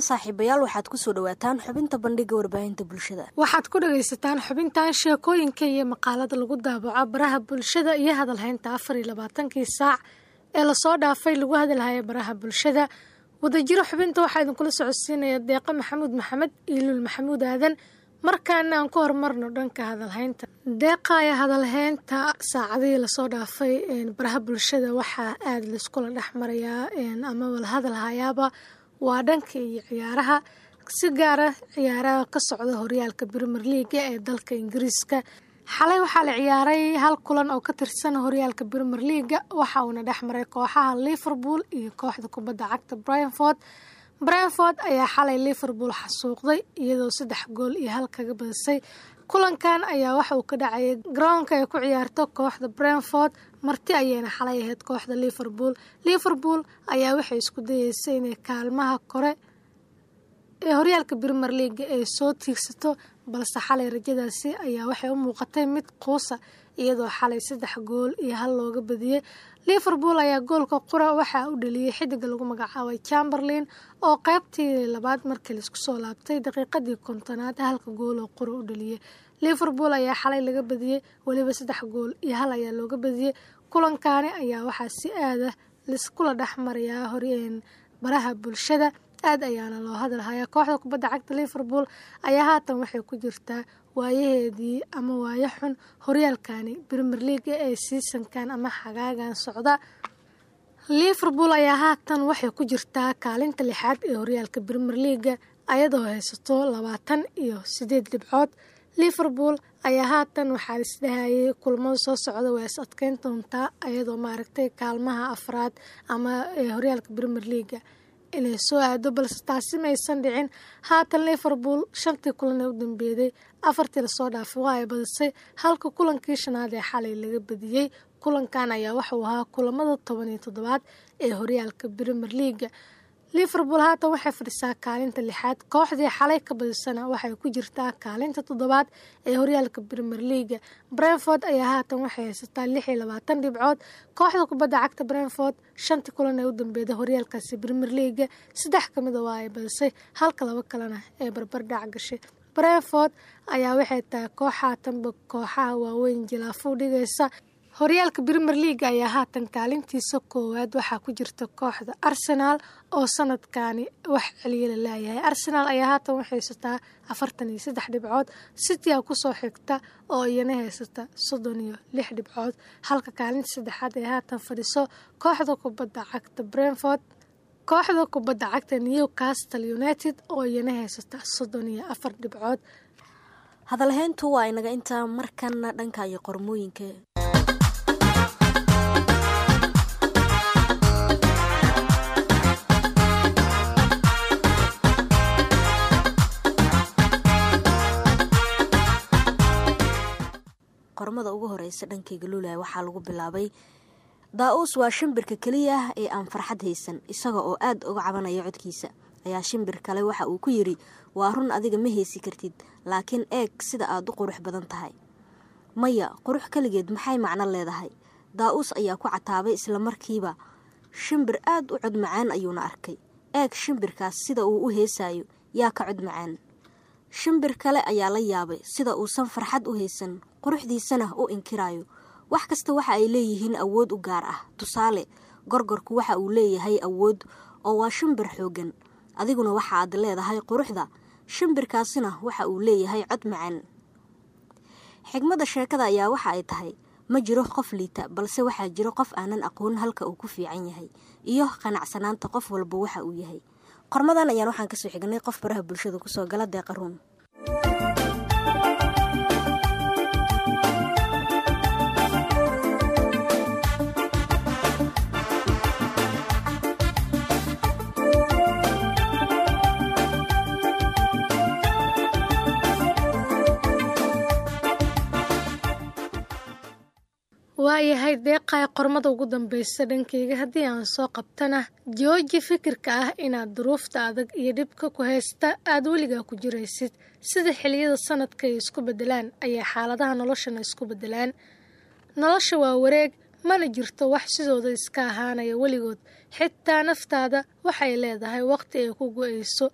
Speaker 8: saaxiibayaal waxaad ku soo dhawaataan xubinta bandhiga warbaahinta bulshada.
Speaker 9: Waxaad ku dhagaysataan xubintan sheekooyinka iyo maqaalada lagu daabaco baraha bulshada iyo hadalhaynta afar iyo labaatankii saac ee la soo dhaafay lagu hadalhaya baraha bulshada. Wadajiro xubinta waxaa idinkula socodsiinaya deeqa maxamuud maxamed iyo luul maxamuud aadan markaana aan ku horumarno dhanka hadalhaynta. Deeqa ee hadalhaynta saacadihii la soo dhaafay baraha bulshada waxaa aada laiskula dhex marayaa amaba la hadalhayaaba waa dhanka iyo ciyaaraha. Si gaara ciyaaraha ka socda horyaalka brimer leaga ee dalka ingiriiska. Xalay waxaa la ciyaaray hal kulan oo ka tirsan horyaalka brimer leaga waxa uuna dhex maray kooxaha liverpool iyo kooxda kubadda cagta brianford brianford ayaa xalay liverpool xasuuqday iyadoo saddex gool iyo hal kaga badisay. Kulankan ayaa waxa uu ka dhacayay garoonka ay ku ciyaarto kooxda branford marti ayayna xalay ahayd kooxda liverpool. Liverpool ayaa waxay isku dayeysay inay kaalmaha kore ee horyaalka brimer leaga ay soo tiigsato balse xalay rajadaasi ayaa waxay u muuqatay mid quusa iyadoo xalay saddex gool iyo hal looga badiyey liverpool ayaa goolka qura waxaa u dhaliyey xidiga lagu magacaabay chamberlain oo qaybtii labaad markii la isku soo laabtay daqiiqadii kontonaad halka gool oo qura u dhaliyey liverpool ayaa xalay laga badiyey weliba saddex gool iyo hal ayaa looga badiyey kulankaani ayaa waxaa si aada laiskula dhex marayaa horyeen baraha bulshada. Aad ayaana loo hadalhayaa kooxda kubadda cagta liverpool ayaa haatan waxay ku jirtaa waayaheedii ama waayo xun horyaalkani brimer leaga ee siisankan ama xagaagan socda. Liverpool ayaa haatan waxay ku jirtaa kaalinta lixaad ee horyaalka brimer leaga ayadoo haysato labaatan iyo sideed dhibcood liverpool ayaa haatan waxaa isdhahayay kulmada soo socda waa is adkeyn doontaa ayadoo maaragtay kaalmaha afraad ama ee horyaalka brimer leaga inay soo aado balse taasi maysan dhicin. Haatan liverpool shantii kulan ee u dambeeyday afartii la soo dhaafay waa ay badisay. Halka kulankii shanaad ee xalay laga badiyey kulankan ayaa waxauu ahaa kulamada toban iyo toddobaad ee horyaalka brimer leaga liverpool haatan waxay fadhisaa kaalinta lixaad. Kooxdii xalay ka badisana waxay ku jirtaa kaalinta toddobaad ee horyaalka brimer leaga branford ayaa haatan waxay haysataa lix iyo labaatan dhibcood. Kooxda kubadda cagta branford shantii kulan ee u dambeeda horyaalkaasi brimer leaga saddex ka mida waa ay badisay halka laba kalena ee barbar dhac gashay. Branford ayaa waxay tahay koox haatanba kooxaha waaweyn jilaafo dhigaysa horyaalka brimer leaga ayaa haatan kaalintiisa koowaad waxaa ku jirta kooxda arsenaal oo sanadkani wax celiya la laayahay arsenaal ayaa haatan waxay haysataa afartan iyo saddex dhibcood citya ku soo xigta oo iyana haysata soddon iyo lix dhibcood. Halka kaalinta saddexaad ee haatan fadhiso kooxda kubadda cagta branford kooxda kubadda cagta newcastle united oo iyana haysata soddon iyo afar dhibcood.
Speaker 8: Hadalhayntu waa inaga intaa markana dhanka iyo qormooyinka qormada ugu horeysa dhankayga luulaya waxaa lagu bilaabay daa-uus waa shimbirka keliya ah ee aan farxad haysan isaga oo aada uga cabanaya codkiisa. Ayaa shimbir kale waxa uu ku yidhi waa run adiga ma heysi kartid laakiin eeg sida aad u qurux badan tahay. Maya qurux keligeed maxay macno leedahay? Daa-uus ayaa ku cataabay isla markiiba shimbir aada u cod macaan ayuuna arkay. Eeg shimbirkaas sida uu u heesaayo yaa ka cod macaan shimbir kale ayaa la yaabay sida uusan farxad u haysan quruxdiisana u inkiraayo. Wax kasta waxa ay leeyihiin awood u gaar ah. Tusaale gorgorku waxa uu leeyahay awood oo waa shimbir xooggan. Adiguna waxa aad leedahay quruxda. Shimbirkaasina waxa uu leeyahay cod macaan. Xigmadda sheekada ayaa waxa ay tahay ma jiro qof liita balse waxaa jiro qof aanan aqoon halka uu ku fiican yahay iyo qanacsanaanta qof walba waxa uu yahay. Qormadan ayaan waxaan ka soo xignay qof baraha bulshada ku soo gala deeqaruun
Speaker 9: waayahay deeqay qormada ugu dambeysa dhankeyga haddii aan soo qabtana. Jooji fikirka ah inaad duruufta adag iyo dhibka ku haysta aada weligaa ku jiraysid. Sida xiliyada sanadka ay isku beddelaan ayay xaaladaha noloshana isku beddelaan. Nolosha waa wareeg mana jirto wax sidooda iska ahaanaya weligood. Xitaa naftaada waxay leedahay waqti ay ku go'ayso.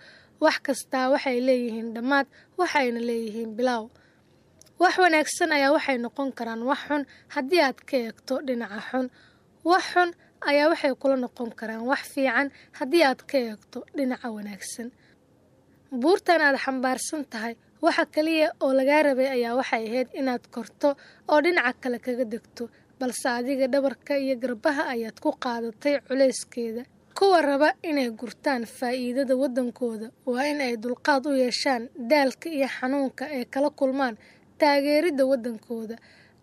Speaker 9: Wax kastaa waxay leeyihiin dhammaad waxayna leeyihiin bilaaw wax wanaagsan ayaa waxay noqon karaan wax xun. Haddii aad ka eegto dhinaca xun wax xun ayaa waxay kula noqon karaan wax fiican. Haddii aad ka eegto dhinaca wanaagsan buurtan aad xambaarsan tahay waxa kaliya oo lagaa rabay ayaa waxay ahayd inaad korto oo dhinaca kale kaga degto. Balse adiga dhabarka iyo garbaha ayaad ku qaadatay culayskeeda kuwa raba inay gurtaan faa'iidada waddankooda waa in ay dulqaad u yeeshaan daalka iyo xanuunka ay kala kulmaan taageeridda waddankooda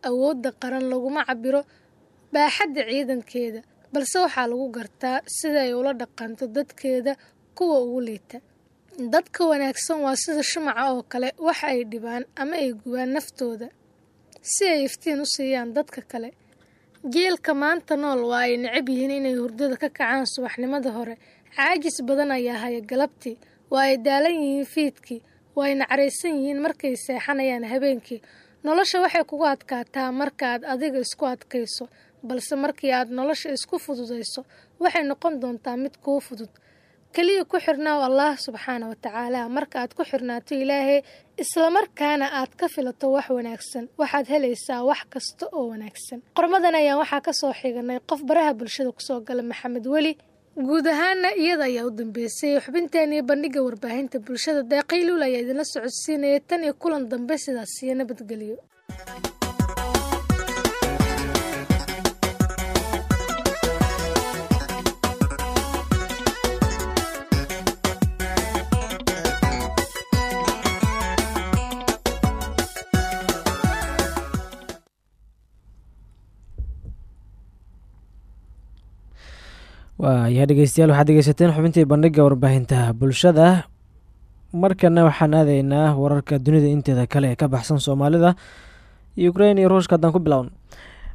Speaker 9: awoodda qaran laguma cabiro baaxadda ciidankeeda balse waxaa lagu gartaa sida ay ula dhaqanto dadkeeda kuwa ugu liita. Dadka wanaagsan waa sida shumaca oo kale waxa ay dhibaan ama ay gubaan naftooda si ay iftiin u siiyaan dadka kale. Geelka maanta nool waa ay necab yihiin inay hurdada ka kacaan subaxnimada hore. Caajis badan ayaa haya galabtii waa ay daalan yihiin fiidkii waa ay nacaraysan yihiin markay seexanayaan habeenkii. Nolosha waxay kugu adkaataa marka aad adiga isku adkayso balse markii aad nolosha isku fududayso waxay noqon doontaa mid kuu fudud. Keliya ku xirnaaw allah subxaana wa tacaala. Marka aad ku xirnaato ilaahay islamarkaana aad ka filato wax wanaagsan waxaad helaysaa wax kasta oo wanaagsan. Qormadan ayaan waxaa ka soo xiganay qof baraha bulshada ku soo gala maxamed weli guud ahaana iyada ayaa u dambeysay xubinteeniyo bandhigga warbaahinta bulshada. Deeqayluul ayaa idinla socodsiinaya tan iyo kulan dambe sidaas iyo nabadgelyo
Speaker 1: waayahay dhegeystayaal waxaad dhegeysateen xubintii bandhigga warbaahinta bulshada. Markana waxaan aadaynaa wararka dunida inteeda kale ee ka baxsan soomaalida ukrain iyo ruushka haddaan ku bilowno.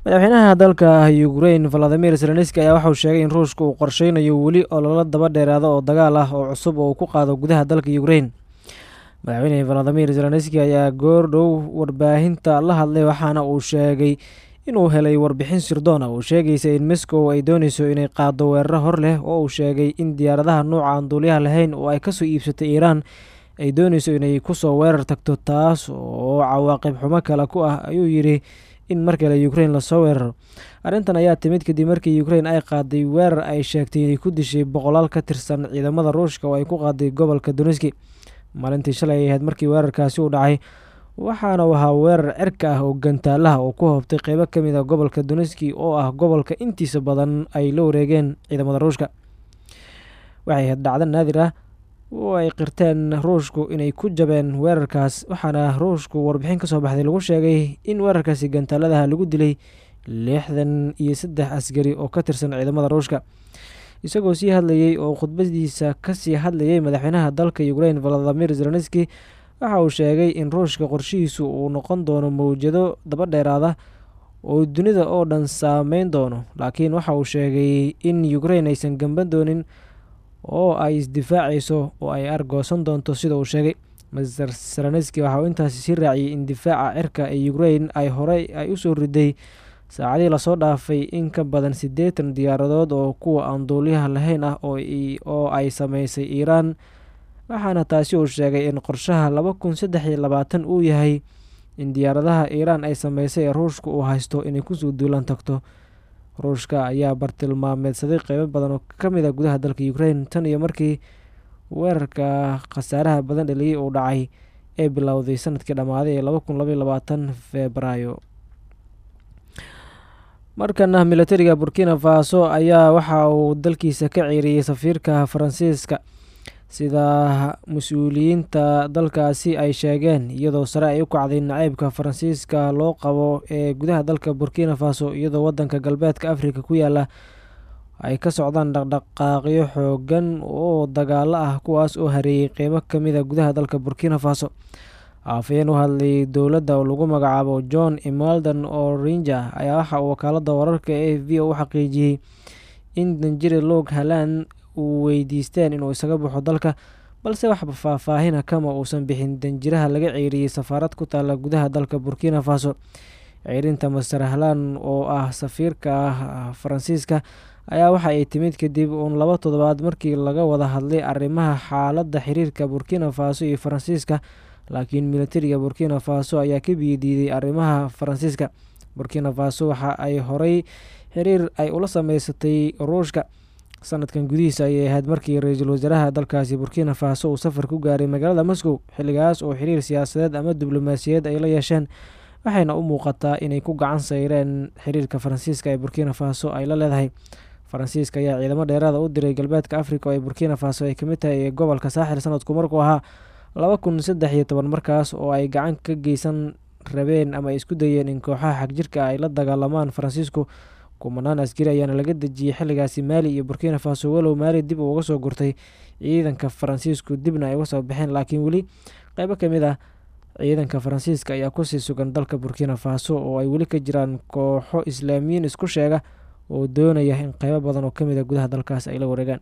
Speaker 1: Madaxweynaha dalka ukrain valadimir zelenski ayaa waxauu sheegay in ruushka uu qorsheynayo weli oo lala daba dheeraado oo dagaal ah oo cusub oo uu ku qaado gudaha dalka ukrain madaxweyne valadimir zelenski ayaa goordhow warbaahinta la hadlay waxaana uu sheegay inuu helay warbixin sirdoona uu sheegaysa in moscow ay dooneyso inay qaado weeraro hor leh oo uu sheegay in diyaaradaha nuuca aan duuliyaha lahayn oo ay ka soo iibsatay iiraan ay dooneyso inay ku soo weerar tagto taas oo cawaaqib xumo kale ku ah ayuu yidhi in mar kale ukrain la soo weeraro. Arrintan ayaa timid kadib markii ukrain ay qaaday weerar ay sheegtay inay ku dishay boqolaal ka tirsan ciidamada ruushka oo ay ku qaaday gobolka doneski maalintii shalay ay ahayd markii weerarkaasi uu dhacay waxaana uu ahaa weerar cirka ah oo gantaalaha oo ku hoobtay qeybo ka mid a gobolka doneski oo ah gobolka intiisa badan ay la wareegeen ciidamada ruushka. Waxay ahayd dhacdo naadir ah oo ay qirteen ruushku inay ku jabeen weerarkaas waxaana ruushku warbixin ka soo baxday lagu sheegay in weerarkaasi gantaaladaha lagu dilay lixdan iyo saddex askari oo ka tirsan ciidamada ruushka. Isagoo sii hadlayey oo khudbadiisa ka sii hadlayay madaxweynaha dalka ukrain valadimir zelenski waxa uu sheegay in ruushka qorshihiisu uu noqon doono mawjado daba dheeraada oo dunida oo dhan saameyn doono. Laakiin waxa uu sheegay in ukrain aysan gamban doonin oo ay isdifaacayso oo ay argoosan doonto sida uu sheegay. Master zelenski waxa uu intaasi sii raaciyey in difaaca cirka ee ukrain ay horey ay u soo riday saacadii la soo dhaafay in ka badan siddeetan diyaaradood oo kuwa aan duuliyaha lahayn ah oo ay sameysay iiraan waxaana taasi uu sheegay in qorshaha laba kun saddex iyo labaatan uu yahay in diyaaradaha iiraan ay sameysay ee ruushka uu haysto inay ku soo duulan tagto. Ruushka ayaa bartilmaameedsaday qeybo badan oo ka mid a gudaha dalka ukrain tan iyo markii weerarka khasaaraha badan dhaliyay uu dhacay ee bilowday sannadkii dhammaaday ee laba kun labaiy labaatan febraayo. Markana militariga burkina faso ayaa waxa uu dalkiisa ka ceeriyey safiirka faransiiska sida mas'uuliyiinta dalkaasi ay sheegeen iyadoo sare ay u kacday naceybka faransiiska loo qabo ee gudaha dalka burkina faso iyadoo wadanka galbeedka afrika ku yaalla ay ka socdaan dhaqdhaqaaqyo xoogan oo dagaalo ah kuwaas oo hareeyey qeybo kamida gudaha dalka burkina faso. Afayeen u hadlay dowladda oo lagu magacaabo john imaldan oo rinja ayaa waxa uu wakaalada wararka e v o u xaqiijiyey in danjire log halan uu weydiisteen inuu isaga baxo dalka balse waxba faahfaahina kama uusan bixin danjiraha laga ceeriyey safaarad ku taala gudaha dalka burkina faso. Ceerinta master halan oo ah safiirka faransiiska ayaa waxa ay timid kadib uun laba toddobaad markii laga wada hadlay arrimaha xaaladda xiriirka burkina faso iyo faransiiska laakiin militariga burkina faso ayaa ka biyadiiday arrimaha faransiiska. Burkina faso waxa ay horey xiriir ay ula sameysatay ruushka sanadkan gudihiisa ayay ahayd markii ra'iisul wasaaraha dalkaasi burkina faso uu safar ku gaaray magaalada moscow xilligaas oo xiriir siyaasadeed ama diblomaasiyaed ay la yeesheen waxayna u muuqataa inay ku gacan sayreen xiriirka faransiiska ee burkina faso ay la leedahay. Faransiiska ayaa ciidamo dheeraada u diray galbeedka africa ay burkina faso ay ka mid tahay ee gobolka saaxil sanadku markuu ahaa laba kun saddex iyo toban markaas oo ay gacan ka geysan rabeen ama ay isku dayeen in kooxaha xagjirka ay la dagaalamaan faransiisku kumanaan askari ayaana laga dejiyey xilligaasi maali iyo burkina faso walow maali dib uu uga soo gurtay ciidanka faransiisku dibna ay uga soo baxeen laakiin weli qeybo ka mid ah ciidanka faransiiska ayaa ku sii sugan dalka burkina faso oo ay weli ka jiraan kooxo islaamiyiin isku sheega oo doonaya in qeybo badan oo ka mid a gudaha dalkaas ay la wareegaan.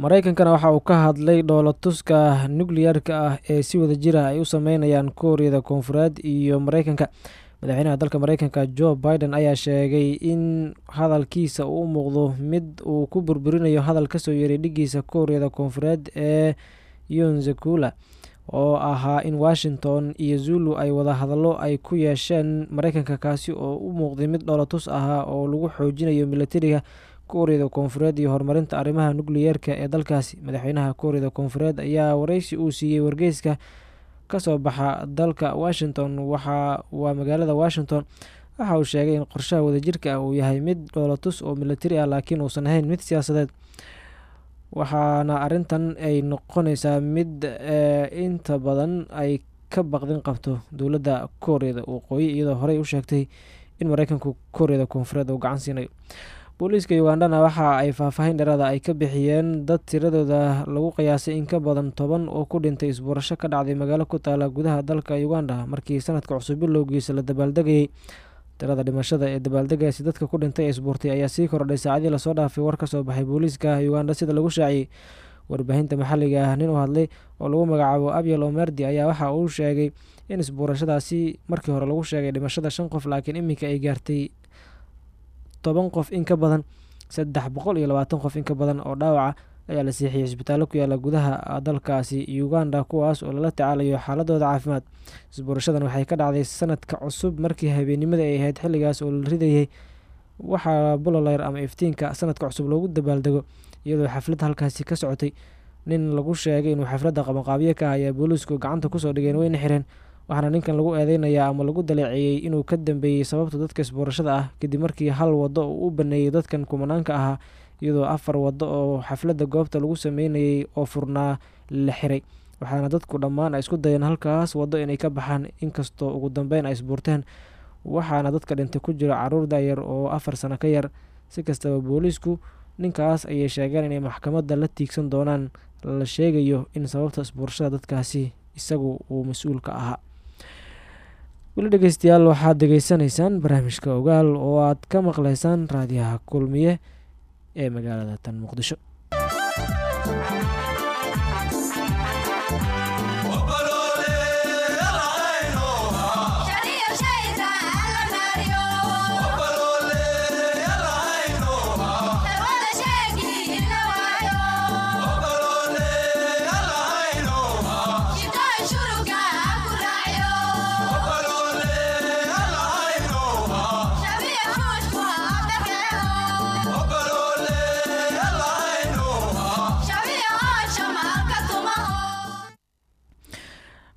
Speaker 1: Mareykankana waxa uu ka hadlay dhoolatuska nucliyarka ah ee si wada jira ay u sameynayaan kooriyada koonfureed iyo mareykanka madaxweynaha dalka mareykanka jo biden ayaa sheegay in hadalkiisa uu u muuqdo mid uu ku burburinayo hadal ka soo yeeray dhigiisa kooriyada koonfureed ee yonzekula oo ahaa in washington iyo zulu ay wada hadallo ay ku yeesheen mareykanka kaasi oo u muuqday mid dhoolatus ahaa oo lagu xoojinayo militariga kooriyada koonfureed iyo horumarinta arrimaha nucliyeerka ee dalkaasi. Madaxweynaha kooriyada koonfureed ayaa wareysi uu siiyey wargeyska ka soo baxa dalka washington. Waa magaalada washington. Waxa uu sheegay in qorshaha wadajirka ah uu yahay mid dhoolatus oo militari ah laakiin uusan ahayn mid siyaasadeed. Waxaana arintan ay noqoneysaa mid inta badan ay ka baqdin qabto dowladda kooriyada waqooyi iyadoo horey u sheegtay in mareykanku kooriyada koonfureed uu gacan siinayo booliiska ugandhana waxa ay faahfaahin dheeraada ay ka bixiyeen dad tiradooda lagu qiyaasay in ka badan toban oo ku dhintay isbuurasho ka dhacday magaalo ku taala gudaha dalka uganda markii sanadka cusub bilowgiisa la dabaaldegayay. Tirada dhimashada ee dabaaldegaasi dadka ku dhintay ee isbuurtay ayaa sii kordhay saacadii la soo dhaafay war ka soo baxay booliiska uganda sida lagu shaaciyey warbaahinta maxalliga ah nin u hadlay oo lagu magacaabo abyal omerdi ayaa waxa uu sheegay in isbuurashadaasi markii hore lagu sheegay dhimashada shan qof laakiin iminka ay gaartay toban qof in ka badan saddex boqol iyo labaatan qof in ka badan oo dhaawaca ayaa la siixiyay isbitaallo ku yaalla gudaha dalkaasi uganda kuwaas oo lala tacaalayo xaaladooda caafimaad. Isbuurashadan waxay ka dhacday sanadka cusub markii habeennimada ay ahayd xilligaas oo la ridayay waxaa bololeyr ama iftiinka sanadka cusub loogu dabaaldego iyadoo xaflad halkaasi ka socotay. Nin lagu sheegay inuu xafladda qabanqaabyo ka ayaa booliisku gacanta ku soo dhigeen weyna xireen waxaana ninkan lagu eedeynayaa ama lagu daleeceeyey inuu ka dambeeyey sababta dadka isbuurashada ah kadib markii hal waddo uu u baneeyey dadkan kumanaanka ahaa iyadoo afar waddo oo xafladda goobta lagu sameynayay oo furnaa la xiray. Waxaana dadku dhammaan ay isku dayeen halkaas waddo inay ka baxaan inkastoo ugu dambeyn ay isbuurteen waxaana dadka dhintay ku jiro carruur dayar oo afar sano ka yar. Si kastaba booliisku ninkaas ayay sheegeen inay maxkamadda la tiigsan doonaan la sheegayo in sababta isbuurashada dadkaasi isagu uu mas'uul ka ahaa weli dhegeystayaal waxaad degeysanaysaan barnaamijka ogaal oo aad ka maqleysaan raadiyaha kulmiye ee magaalada tan muqdisho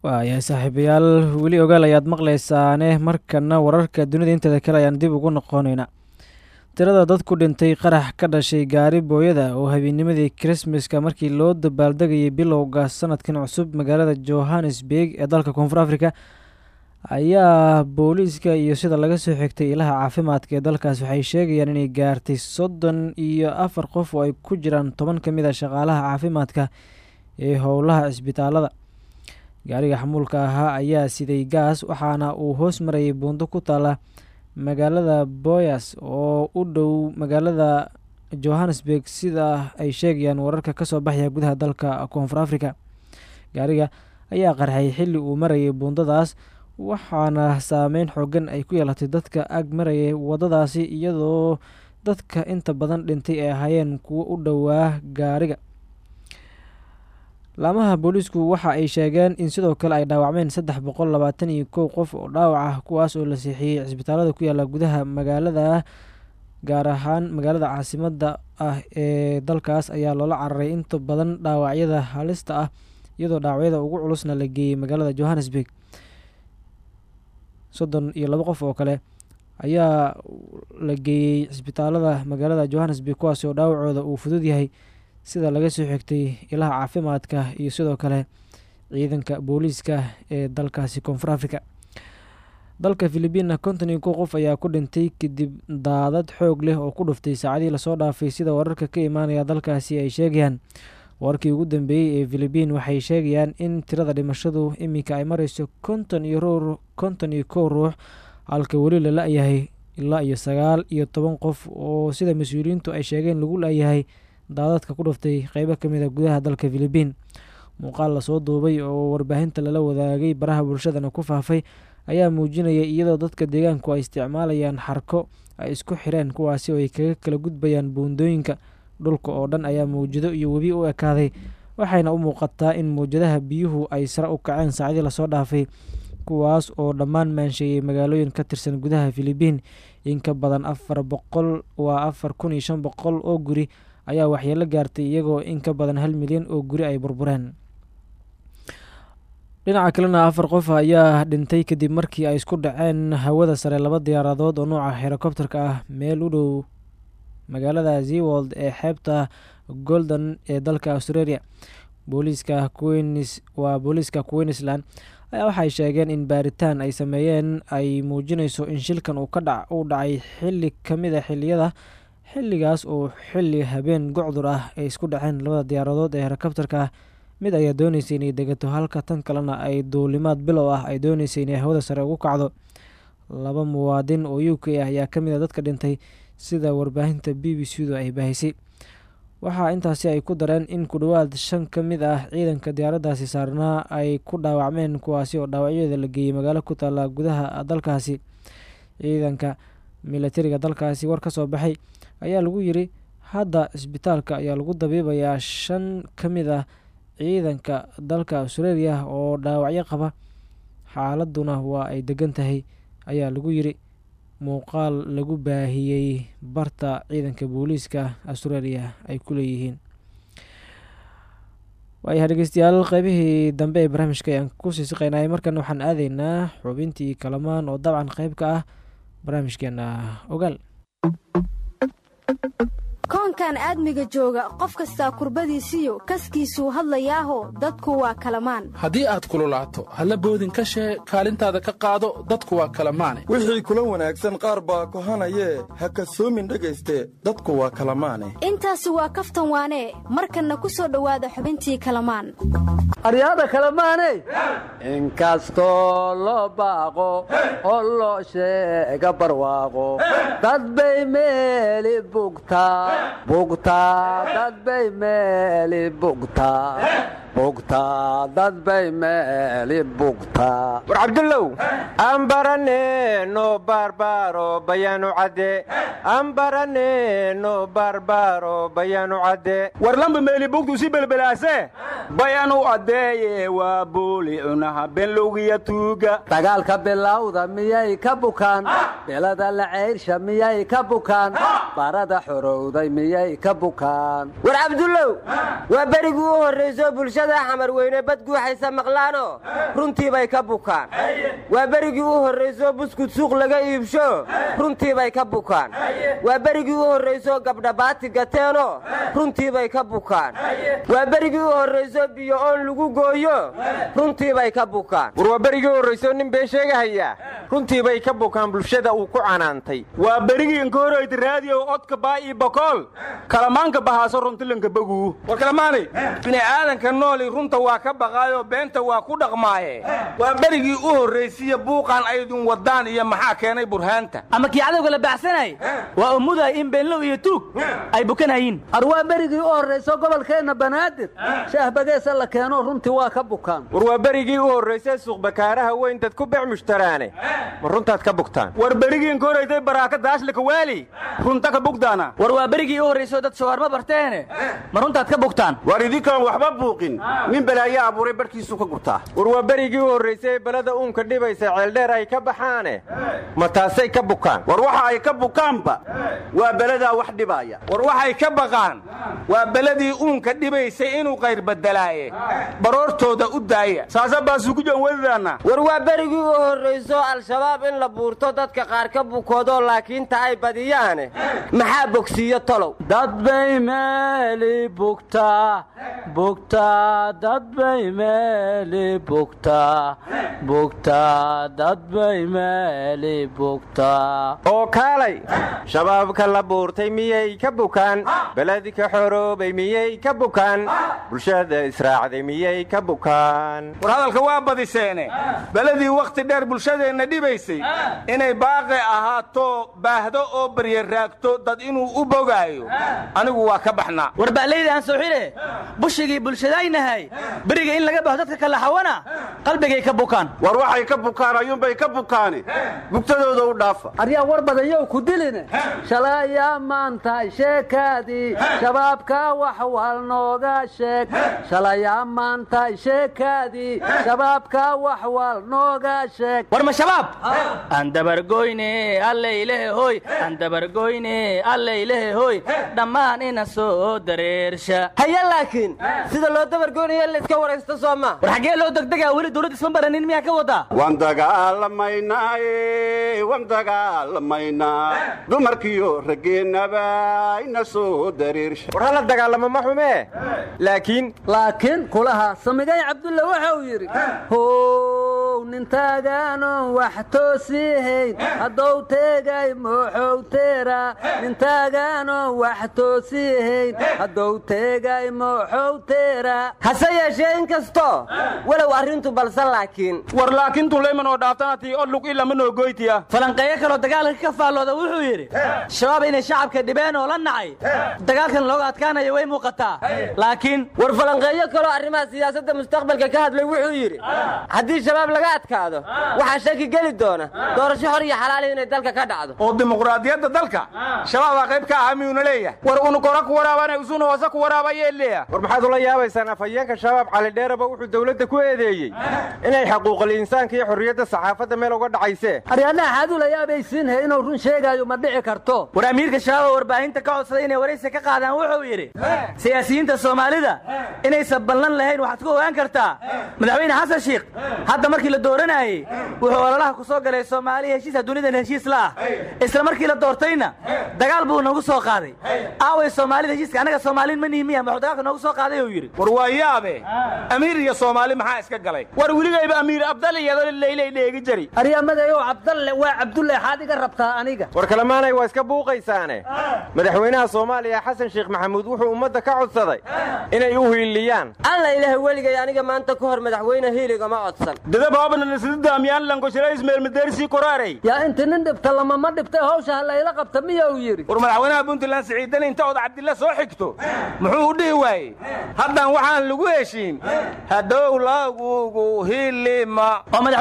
Speaker 1: waayahay saaxiibayaal. Weli ogaal ayaad maqlaysaane. Markana wararka dunida inteeda kale ayaan dib ugu noqonaynaa tirada dad ku dhintay qarax ka dhashay gaari booyada oo habeenimadii krismaska markii loo dabaaldegayay bilowga sanadkan cusub magaalada johannesburg ee dalka koonfur africa ayaa booliiska iyo sida laga soo xigtay ilaha caafimaadka ee dalkaas waxay sheegayaan inay gaartay soddon iyo afar qof oo ay ku jiraan toban ka mid a shaqaalaha caafimaadka ee howlaha cisbitaalada gaariga xamuulka ahaa ayaa siday gaas waxaana uu hoos marayay buundo ku taala magaalada boyas oo u dhow magaalada johannesburg sida ay sheegayaan wararka ka soo baxaya gudaha dalka koonfur africa gaariga ayaa qarxay xilli uu marayay buundadaas waxaana saameyn xoogan ay ku yeelatay dadka ag marayay wadadaasi iyadoo dadka inta badan dhintay ay ahaayeen kuwo u dhowaa gaariga laamaha booliisku waxa ay sheegeen in sidoo kale ay dhaawacmeen saddex boqol labaatan iyo kow qof oo dhaawac ah kuwaas oo la siixiyey cisbitaalada ku yaalla gudaha magaalada gaar ahaan magaalada caasimada ah ee dalkaas ayaa loola cararay inta badan dhaawacyada halista ah iyadoo dhaawacyada ugu culusna la geeyey magaalada johannesburg. Soddon iyo labo qof oo kale ayaa la geeyey cisbitaalada magaalada johannesburg kuwaasi oo dhaawacooda uu fudud yahay sida laga soo xigtay ilaha caafimaadka iyo sidoo kale ciidanka booliiska ee dalkaasi koonfur africa dalka philibiinna konton iyo qof ayaa ku dhintay kadib daadad xoog leh oo ku dhuftay saacadii la soo dhaafay sida wararka ka imaanaya dalkaasi ay sheegayaan. Warkii ugu dambeeyey ee philibiin waxay sheegayaan in tirada dhimashadu iminka ay mareyso konton iyo konton iyo kow ruux halka weli la la-yahay ilaa iyo sagaal iyo toban qof oo sida mas'uuliyiintu ay sheegeen lagu la-yahay daadadka ku dhuftay qeybo ka mid a gudaha dalka philibiin muuqaal la soo duubay oo warbaahinta lala wadaagay baraha bulshadana ku faafay ayaa muujinaya iyadoo dadka deegaanku ay isticmaalayaan xarko ay isku xireen kuwaasi oo ay kaga kala gudbayaan buundooyinka dhulka oo dhan ayaa mawjado iyo webi u ekaaday waxayna u muuqataa in mawjadaha biyuhu ay sare u kaceen saacadii la soo dhaafay kuwaas oo dhammaan maansheeyey magaalooyin ka tirsan gudaha philibiin in ka badan afar boqol waa afar kun iyo shan boqol oo guri ayaa waxyeelo gaartay iyagoo in ka badan hal milyan oo guri ay burbureen. Dhinaca kalena afar qof ayaa dhintay kadib markii ay isku dhaceen hawada sare laba diyaaradood oo nooca helikobterka ah. Meel u dhow magaalada zewold ee xeebta golden ee dalka australia. Booliiska queens waa booliiska queensland ayaa waxay sheegeen in baaritaan ay sameeyeen ay muujinayso in shilkan uu ka dhac uu dhacay xilli ka mid a xilliyada xilligaas oo xilli habeen gocdur ah ay isku dhaceen labada diyaaradood ee helikobterka ah. Mid ayaa dooneysay inay degato halka tan kalena ay duulimaad bilow ah ay dooneysay inay hawada sare ugu kacdo. Laba muwaadin oo u k ah ayaa ka mid a dadka dhintay sida warbaahinta b b c du ay baahisay. Waxaa intaasi ay ku dareen in ku dhowaad shan ka mid ah ciidanka diyaaraddaasi saarnaa ay ku dhaawacmeen kuwaasi oo dhaawacyadeeda la geeyey magaalo ku taalla gudaha dalkaasi. Ciidanka milatariga dalkaasi war ka soo baxay ayaa lagu yiri hadda cisbitaalka ayaa lagu dabiibayaa shan ka mid ah ciidanka dalka australia oo dhaawacyo qaba. Xaaladuna waa ay degan tahay ayaa lagu yiri. Muuqaal lagu baahiyey barta ciidanka booliiska australia ay ku leeyihiin. Waayahay dhegeystayaal qeybihii dambe ee barnaamijka ayaan ku sii siqeynay markan waxaan aadaynaa xubintii kalamaan oo dabcan qeyb ka ah. Barnaamijkeena ogaal Thank you
Speaker 8: koonkan aadmiga jooga qof kastaa kurbadiisiyo kaskiisuu hadlayaaho dadku waa kalamaan.
Speaker 10: Haddii aad kululaato halla boodin ka shee kaalintaada ka qaado dadku waa kalamaane.
Speaker 11: Wixii kula wanaagsan qaar baa kohanayee ha kasoomin dhegayste dadku waa kalamaane.
Speaker 8: Intaasi waa kaftan waanee markanna ku soo dhowaada xubintii kalamaan.
Speaker 12: Aryaada kalamaane! Inkastoo loo baaqo oo loo sheega barwaaqo dad bay meeli bugtaa
Speaker 13: war cabdullow aan baraneno barbaaro bayaanu cadde aan baraneno barbaaro bayaanu cadde
Speaker 14: war lamba meeli bugtu si belbelaase bayanu addeeye waa buuli cunaha benlowgiya tuuga
Speaker 12: dagaalka bilawda miyay ka bukaan belada la ceyrsha miyay ka bukaan barada xorowday miyay ka bukaan.
Speaker 13: War cabdullow waa berigii u horrayso bulshada xamar weyne bad guuxaysa maqlaanoo? Runtii bay ka bukaan waa berigii u horrayso buskud suuq laga iibsho runtii bay ka bukaan. Waa berigii u horrayso gabdha baati gateenoo runtii bay ka bukaan. Waa berigii u horrayso biyo oon lagu gooyo runtii bay ka bukaan.
Speaker 15: War waa berigii horrayso nin been sheegahaya runtii bay ka bukaan bulshada uu ku canaantay.
Speaker 14: Waa berigii inka horayta raadiyow odka baa ii bokool kalamaanka bahaaso runtilanka baguu
Speaker 16: war kalamaanay bini'aadanka nooli runta waa ka baqaayoo beenta waa ku dhaqmaaye. Waa berigii u horraysiya buuqan aydun waddaan iyo maxaa keenay burhaanta.
Speaker 17: Ama kii cadowga la baxsanay waa umuday in beenlow iyo tuug ay bukanhayiin
Speaker 12: ar waa berigii u horrayso gobolkeenna banaadir. Shaahbageesa la keeno runtii waa ka bukaan.
Speaker 15: War waa berigii u horraysay suuqbakaaraha weyn dad ku bec mushtaraane ma runtaad ka bugtaan?
Speaker 14: War berigii inka horaytay baraaka daashlika waali. Runta ka bugdaana.
Speaker 17: War waa berigii u horrayso dad shawaarma barteene. Ma runtaad ka bugtaan?
Speaker 4: War idinkaan waxba buuqin. Nin balaayo abuuray barhkiisu ka gurtaa.
Speaker 15: War waa berigii u horraysay belada uunka dhibaysa ceeldheer ay ka baxaane ma taasay ka bukaan.
Speaker 4: War waxa ay ka bukaanba waa beladaa wax dhibaaya.
Speaker 16: War waxay ka baqaan waa beladii uunka dhibaysay inuu qayr badelaaye baroortooda u daaya.
Speaker 14: Saasa baasukujan wadidaanna
Speaker 13: war waa berigii u horrayso al-shabaab in la buurto dadka qaar ka bukoodoo laakiin ta ay badiyaane. Maxaa bogsiiyo tolow?
Speaker 12: Dad bay meeli bugtaa bugtaa dad bay meeli bugtaa bugtaa dad bay meeli bugtaa
Speaker 15: oo kaalay shabaabka la buurtay miyay ka bukaan? Beledi ka xoroobay miyay ka bukaan? Bulshada israacday miyay ka bukaan?
Speaker 16: War hadalka waa badiseene. Beledii wakhti dheer bulshadeenna dhibaysay. Inay baaqi ahaato baahdo oo barya raagto dad inuu u bogaayo. Anigu waa ka baxnaa.
Speaker 17: War ba'layda aan soo xidhe bushigii bulshadaynahay. Beriga in laga baxo dadka kala xawana qalbigay ka bukaan.
Speaker 4: War waxay ka bukaan ayuunbay ka bukaane. Gubtadooda u dhaafa
Speaker 12: aryaa war badanyow ku diline. Shalayaa maanta sheekaadii shabaabka wax wal nooga sheeg. Shalayaa maanta sheekaadii shabaabka wax wal nooga sheeg.
Speaker 17: War ma shabaab? Aan dabargoyne allaylehe hoy. Aan dabargoyne allaylehe hoy. Dhammaan ina soo dareersha.
Speaker 13: Haya laakiin sida loo dabargoynaya layska waraysto soo ma
Speaker 17: war xaggee loo degdegaa weli dawladd isma baranin miyaa ka wadaa
Speaker 4: waan dagaalamaynaaye waan dagaalamaynaa dumarkiyo raggeennaba ina soo dareersha
Speaker 15: war hala dagaalamo ma xumee laakiin
Speaker 12: laakiin kulaha samigay cabdulle waxa uu yidhi how nintaagaanon wax toosiihayn haddou teegay mooxow teera. Nintaagaanon wax toosiihayn haddou teegay mooxow teera.
Speaker 13: Hase yeeshee in kasto? Walow arrintu balsan laakiin
Speaker 14: war laakiin tulayman oo dhaaftanati oo lug ilama noo goytiya
Speaker 17: falanqeeyo kaloo dagaalka ka faallooda wuxuu yidhi shabaab inay shacabka dhibeen oo la nacay dagaalkan looga adkaanayo way muuqataa. Laakiin
Speaker 13: war falanqeeyo kaloo arrimaha siyaasadda mustaqbalka ka hadlay wuxuu yidhi haddii shabaab laga adkaado waxaa shaki geli doona doorasho xor iyo xalaali inay dalka ka dhacdo.
Speaker 16: Oo dimuqraadiyadda dalka shabaabaa qayb ka aha miyuuna leeyahay. War unu kora ku waraabana isuna hoose ku waraabayee leeya
Speaker 15: war maxaad ula yaabaysaan afhayeenka shabaab calidheeraba wuxuu dawladda ku eedeeyey inay xaquuqul insaanka iyo xorriyadda saxaafadda meel uga dhacaysee
Speaker 12: aryaanaha xaadula yaabaysiinhe inuu run sheegaayo ma dhici karto.
Speaker 17: War amiirka shabaab oo warbaahinta ka codsaday inay waraysi ka qaadaan wuxuu yidhi siyaasiyiinta soomaalida inaysan ballan lahayn waxaad ku ogaan kartaa. Madaxweyne xasan shiikh hadda markii la dooranayey wuxuu ololaha ku soo galay soomaaliya heshiisa dunidan heshiis la ah. Isla markii la doortayna dagaal buu nagu soo qaaday. Aaway soomaalida heshiiska annaga soomaaliin ma nihi miya maxuu dagaalka noogu soo qaaday? uu yidhi.
Speaker 16: War waa yaabe amiir iyo soomaali maxaa iska galay? War weligayba amiir abdal iyadoo leylay dheegi jari
Speaker 12: aryamadayow cabdalle waa cabdulle xaad iga rabtaa aniga
Speaker 15: war kalemaanay waa iska buuqaysaane madaxweynaha soomaaliya xasan sheekh maxamuud wuxuu ummadda ka codsaday inay u hiiliyaan
Speaker 13: alla ilaah weligay aniga maanta ka hor madaxweyne hiiligama codsan
Speaker 12: yaa inti nin dhibta lamama dhibtay hawsha ha layla qabta miya uu yidhi
Speaker 16: war madaxweynaha puntland siciidan inta ood cabdilla soo xigto muxuu u dhihi waayey haddan waxaan lagu heshiin hadow lagugu hilima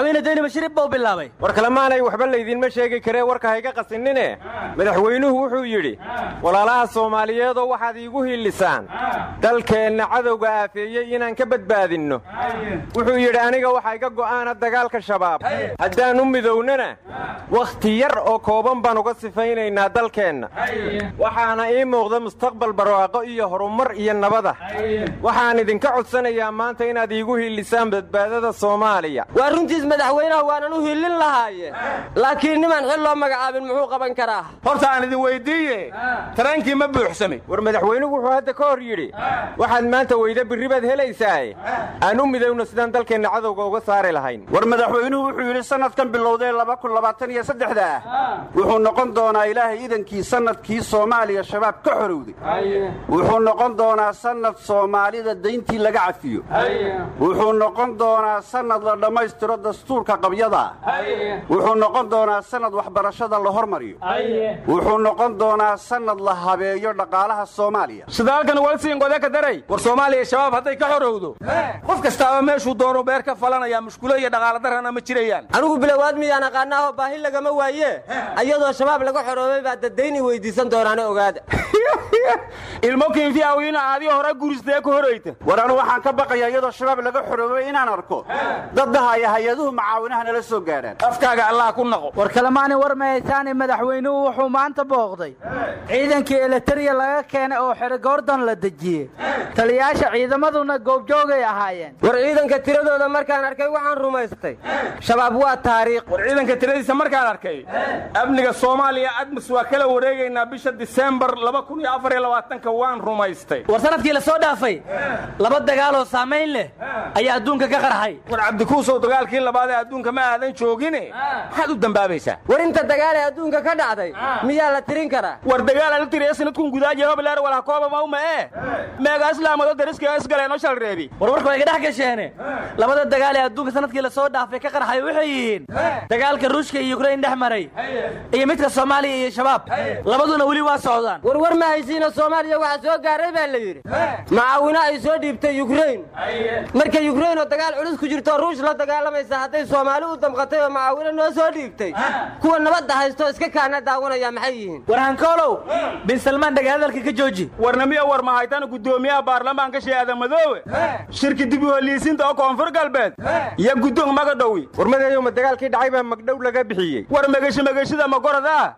Speaker 17: madaxweyne deni mashriib buu bilaabay?
Speaker 15: War kalemaanay waxba laydinma sheegi karee warka hayga qasinine. Madaxweynuhu wuxuu yidhi walaalaha soomaaliyeedoo waxaad iigu hiilisaan dalkeenna cadowga aafeeyey inaan ka badbaadinno. Wuxuu yidhi aniga waxaa iga go'aana dagaalka shabaab. Haddaan u midownana wakhti yar oo kooban baan uga sifaynaynaa dalkeenna. Waxaana ii muuqda mustaqbal barwaaqo iyo horumar iyo nabada. Waxaan idinka codsanayaa maanta inaad iigu hiilisaan badbaadada soomaaliya.
Speaker 13: Waa runtiis madaxweynaha waanan u hillin lahaaye. Laakiin niman xil loo magacaabin muxuu qaban karaa?
Speaker 16: Horta aan idin weyddiiye tareenkii ma buuxsamay.
Speaker 15: War madaxweynuhu wuxuu hadda ka hor yidhi waxaad maanta weyda birri baad helaysaae aan u midowno sidaan dalkeenna cadowga uga saari lahayn.
Speaker 18: War madaxweynuhu wuxuu yidhi sannadkan bilowdee ah wuxuu noqon doonaa ilaahay idankii sannadkii soomaaliya shabaab ka xorowday wuxuu noqon doonaa sannad soomaalida dayntii laga cafiyo. Wuxuu noqon doonaa sannad la dhammaystiro dastuurka qabyada. Wuxuu noqon doonaa sannad waxbarashada la hormariyo. Wuxuu noqon doonaa sannad la habeeyo dhaqaalaha soomaaliya.
Speaker 16: Shidaalkan walsiingode ka daray? War soomaaliya shabaab hadday ka xorowdo qof kastaaba meeshuu doono beer ka falanaya mushkulo iyo dhaqaaladarrana ma jirayaan.
Speaker 13: Anigu bilowaad miyaan aqaanaaho baahi lagama waaye? Ayadoo shabaab laga xoroobay baa dadayni weydiisan doonaane ogaada. [laughs]
Speaker 16: Ilmo kinfiawina aadii hore guristee ku horayta
Speaker 18: war anu waxaan ka baqayaa iyadoo shabaab laga xoroobay inaan arko. Dad hay'aduhu macaawinaha nala soo gaadhaan.
Speaker 16: Afkaaga allah ku naqo
Speaker 17: war kalemaani war mahaysaani madaxweynuhu wuxuu maanta booqday. Ciidankii eleteriya laga keenay oo xerigoordan la dejiyey. Taliyaasha ciidamaduna goobjoogay ahaayeen.
Speaker 13: War ciidanka tiradooda markaan arkay waxaan rumaystay. Shabaab waa taariikh.
Speaker 16: War ciidanka tiradiisa markaan arkay amniga soomaaliya admis waa kala wareegaynaa bisha disembar waan rumaystay.
Speaker 17: War sannadkii la soo dhaafay laba dagaaloo saamayn leh ayaa adduunka ka qarxay
Speaker 16: war cabdikuusow dagaalkii ee adduunka ma aadan joogine? Maxaad u dambaabaysaa?
Speaker 13: War inta dagaal ee adduunka ka dhacday miyaa la tirin karaa?
Speaker 16: War dagaal ala tiriya sanadkun gudaa jehobileer walaha kooba mauma ee? Meega islaamado dariska isgaleenoo shalreebi
Speaker 17: war warka way ga dhex gasheene. Labada dagaal ee adduunka sannadkii la soo dhaafay ka qarxay waxay yihiin dagaalka ruushka iyo yukrain dhex maray iyo midka soomaaliya iyo shabaab. Labaduna weli waa socdaan.
Speaker 13: Warwar ma haysiina soomaaliya waxaa soo gaaray baa la yidhi. Macaawino ay soo dhiibtay yukrain marka yukrain oo dagaal culus ku jirto ruush la dagaalamaysa hadday soomaali u damqatay oo macaawino noo soo dhiibtay. Kuwa nabadda haysto iska kaana daawanaya maxay yihiin?
Speaker 17: War hankoolow bin salmaan dhagahadalka ka jooji.
Speaker 16: Warnamiya war mahaytana guddoomiyaha baarlamaanka sheeada madoowe? Shirki dib u heliisinta oo koonfur galbeed? Iyo guddoon magadhowi
Speaker 15: war madayow ma dagaalkii dhacay baa magdhow laga bixiyey.
Speaker 16: War megeshi megeshida magorada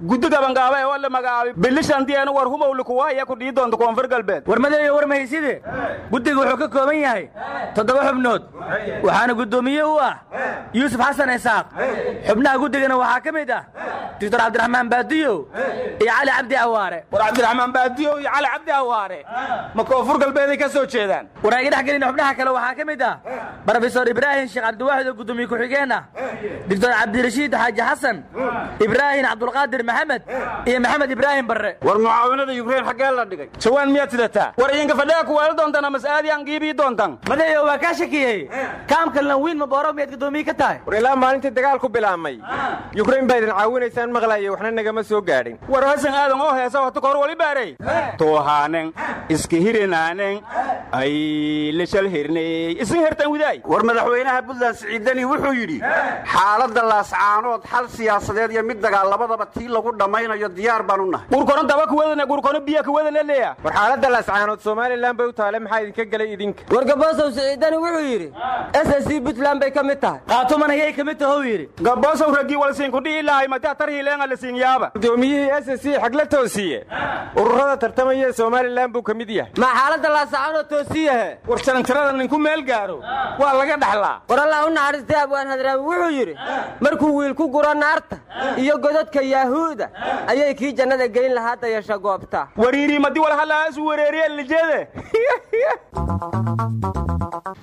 Speaker 16: guddi gabangaaba ee wala magacaabay bilishantiyeena war humowli kuwa iya ku dhii doonta koonfur galbeed?
Speaker 17: War madayo war mahayside guddiga wuxuu ka kooban yahay toddoba xubnood. Waxaana guddoomiye u ah yuusuf xasan isaaq xubnaha guddigana waxaa ka mid ah doctor cabdiraxmaan baadiyow iyo cali cabdi awaare.
Speaker 16: War cabdiraxmaan baadiyow iyo cali cabdi awaare. Ma koonfur galbeeday ka soo jeedaan?
Speaker 17: War ayga dhex gelin xubnaha kale waxaa ka mid ah brofesor ibraahim sheekh cabdiwaxid oo guddoomiye ku-xigeen ah doctor cabdirashiid xaaji xasan ibraahim cabdulqaadir maxamed iyo maxamed ibraahim barre.
Speaker 18: War mucaawinada yukrain xaggee la dhigay.
Speaker 16: Jawaan miyaad sidataa war idinka fadhiga kuwaali doontaan ama sa'aadii aan giibii doontaan
Speaker 17: madayo waa kaa shakiyey. Kaamka lanwiin mabooro miyaad guddoomiye ka tahay?
Speaker 15: War ilaa maalintii dagaalku bilaabmay. Yukrain baa idin caawinaysaan maqlaaya waxna nagama soo gaadhin.
Speaker 16: War hasan aadan oo heesa wata kahor wali baarey toohaanen iska hirinaanen ay lishal hirney isin hertan widaay.
Speaker 18: War madaxweynaha puntland siciidani wuxuu yidhi xaaladda laascaanood xal siyaasadeed iyo mid dagaal labadaba tii lagu dhammaynayo diyaar baan u nahay.
Speaker 16: Gurkono daba kuwadana gurkono biya kuwadana leeya
Speaker 15: war xaaladda laascaanood somalilan bay u taale maxaa idinka gelay idinka?
Speaker 13: War gaboosow siciidani wuxuu yidhi s s c puntland bay ka mid tahay?
Speaker 17: Qaatuman ayay ka mid taho yidhi.
Speaker 16: Gaboosow raggii walsiinkudhihi lahay mataa tarhiileenga lasiinyaaba
Speaker 15: gudoomiyihii s s c xag la toosiye ururada tartamaya somalilan buu ka mid yahay.
Speaker 13: Ma xaaladda laascaanood toosiyahe
Speaker 16: war jaranjarada ninku meel gaaro. Waa laga dhaxlaa.
Speaker 13: War allah u naxariistay abwaan hadraawi wuxuu yidhi markuu wiil ku guro naarta iyo godadka yaahuuda ayay kii jannada geyn lahaa dayasha goobta
Speaker 16: wariiriimadi walhalaasu wareeriye lijeede? [laughs]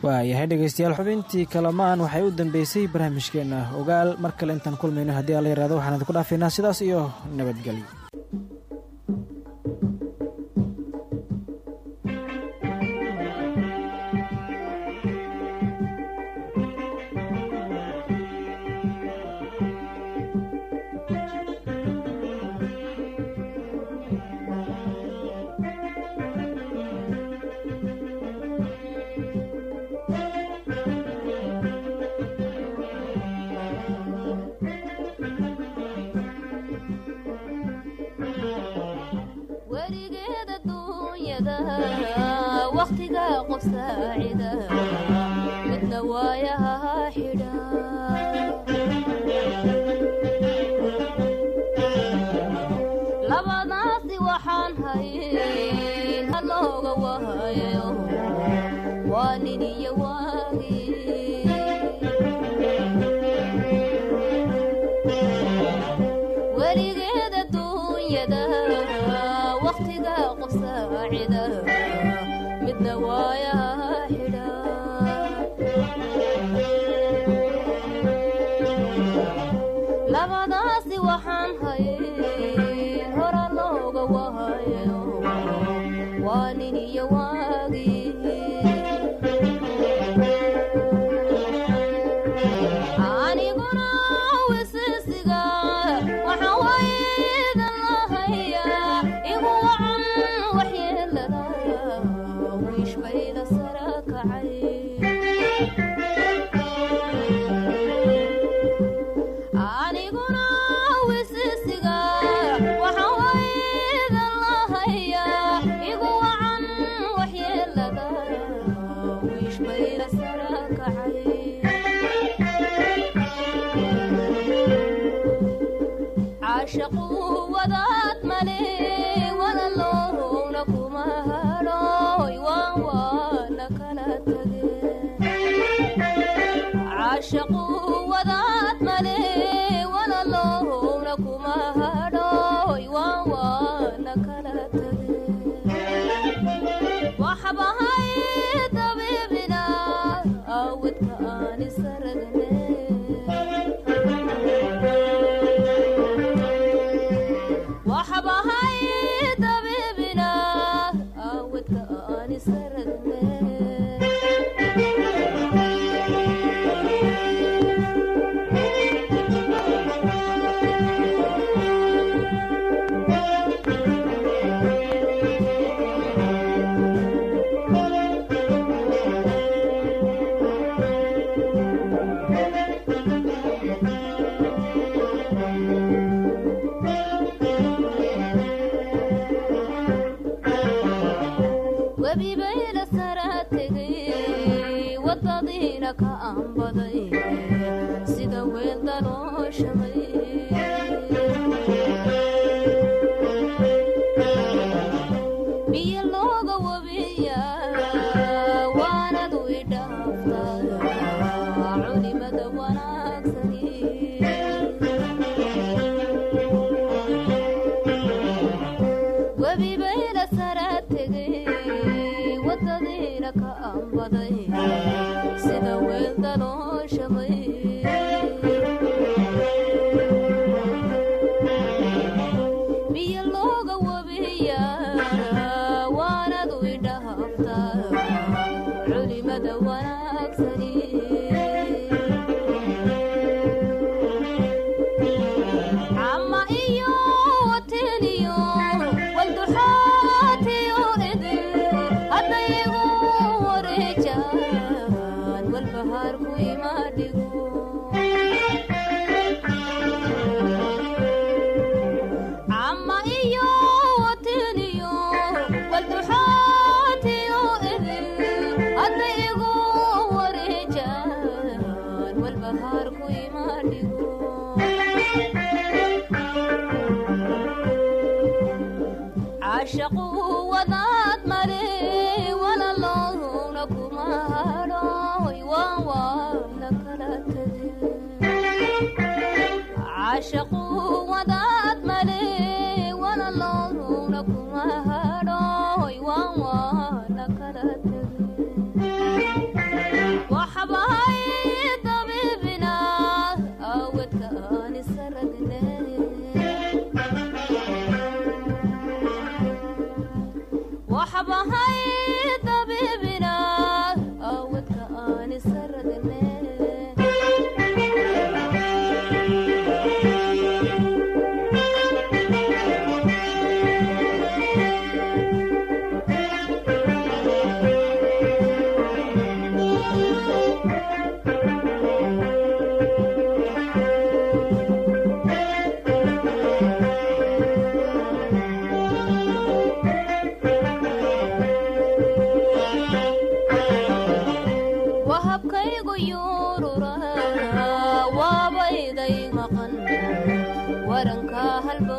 Speaker 1: Waayahay dhegaystayaal xubintii kalamaan waxay u dambeysay barnaamijkeenna. Ogaal mar kale intaan kulmayno haddii alla yaraado waxaan idinku dhaafaynaa sidaas iyo nabadgelyo
Speaker 19: midna waayaha dalooshamay biyo waabayday maqan waranka halbowlaha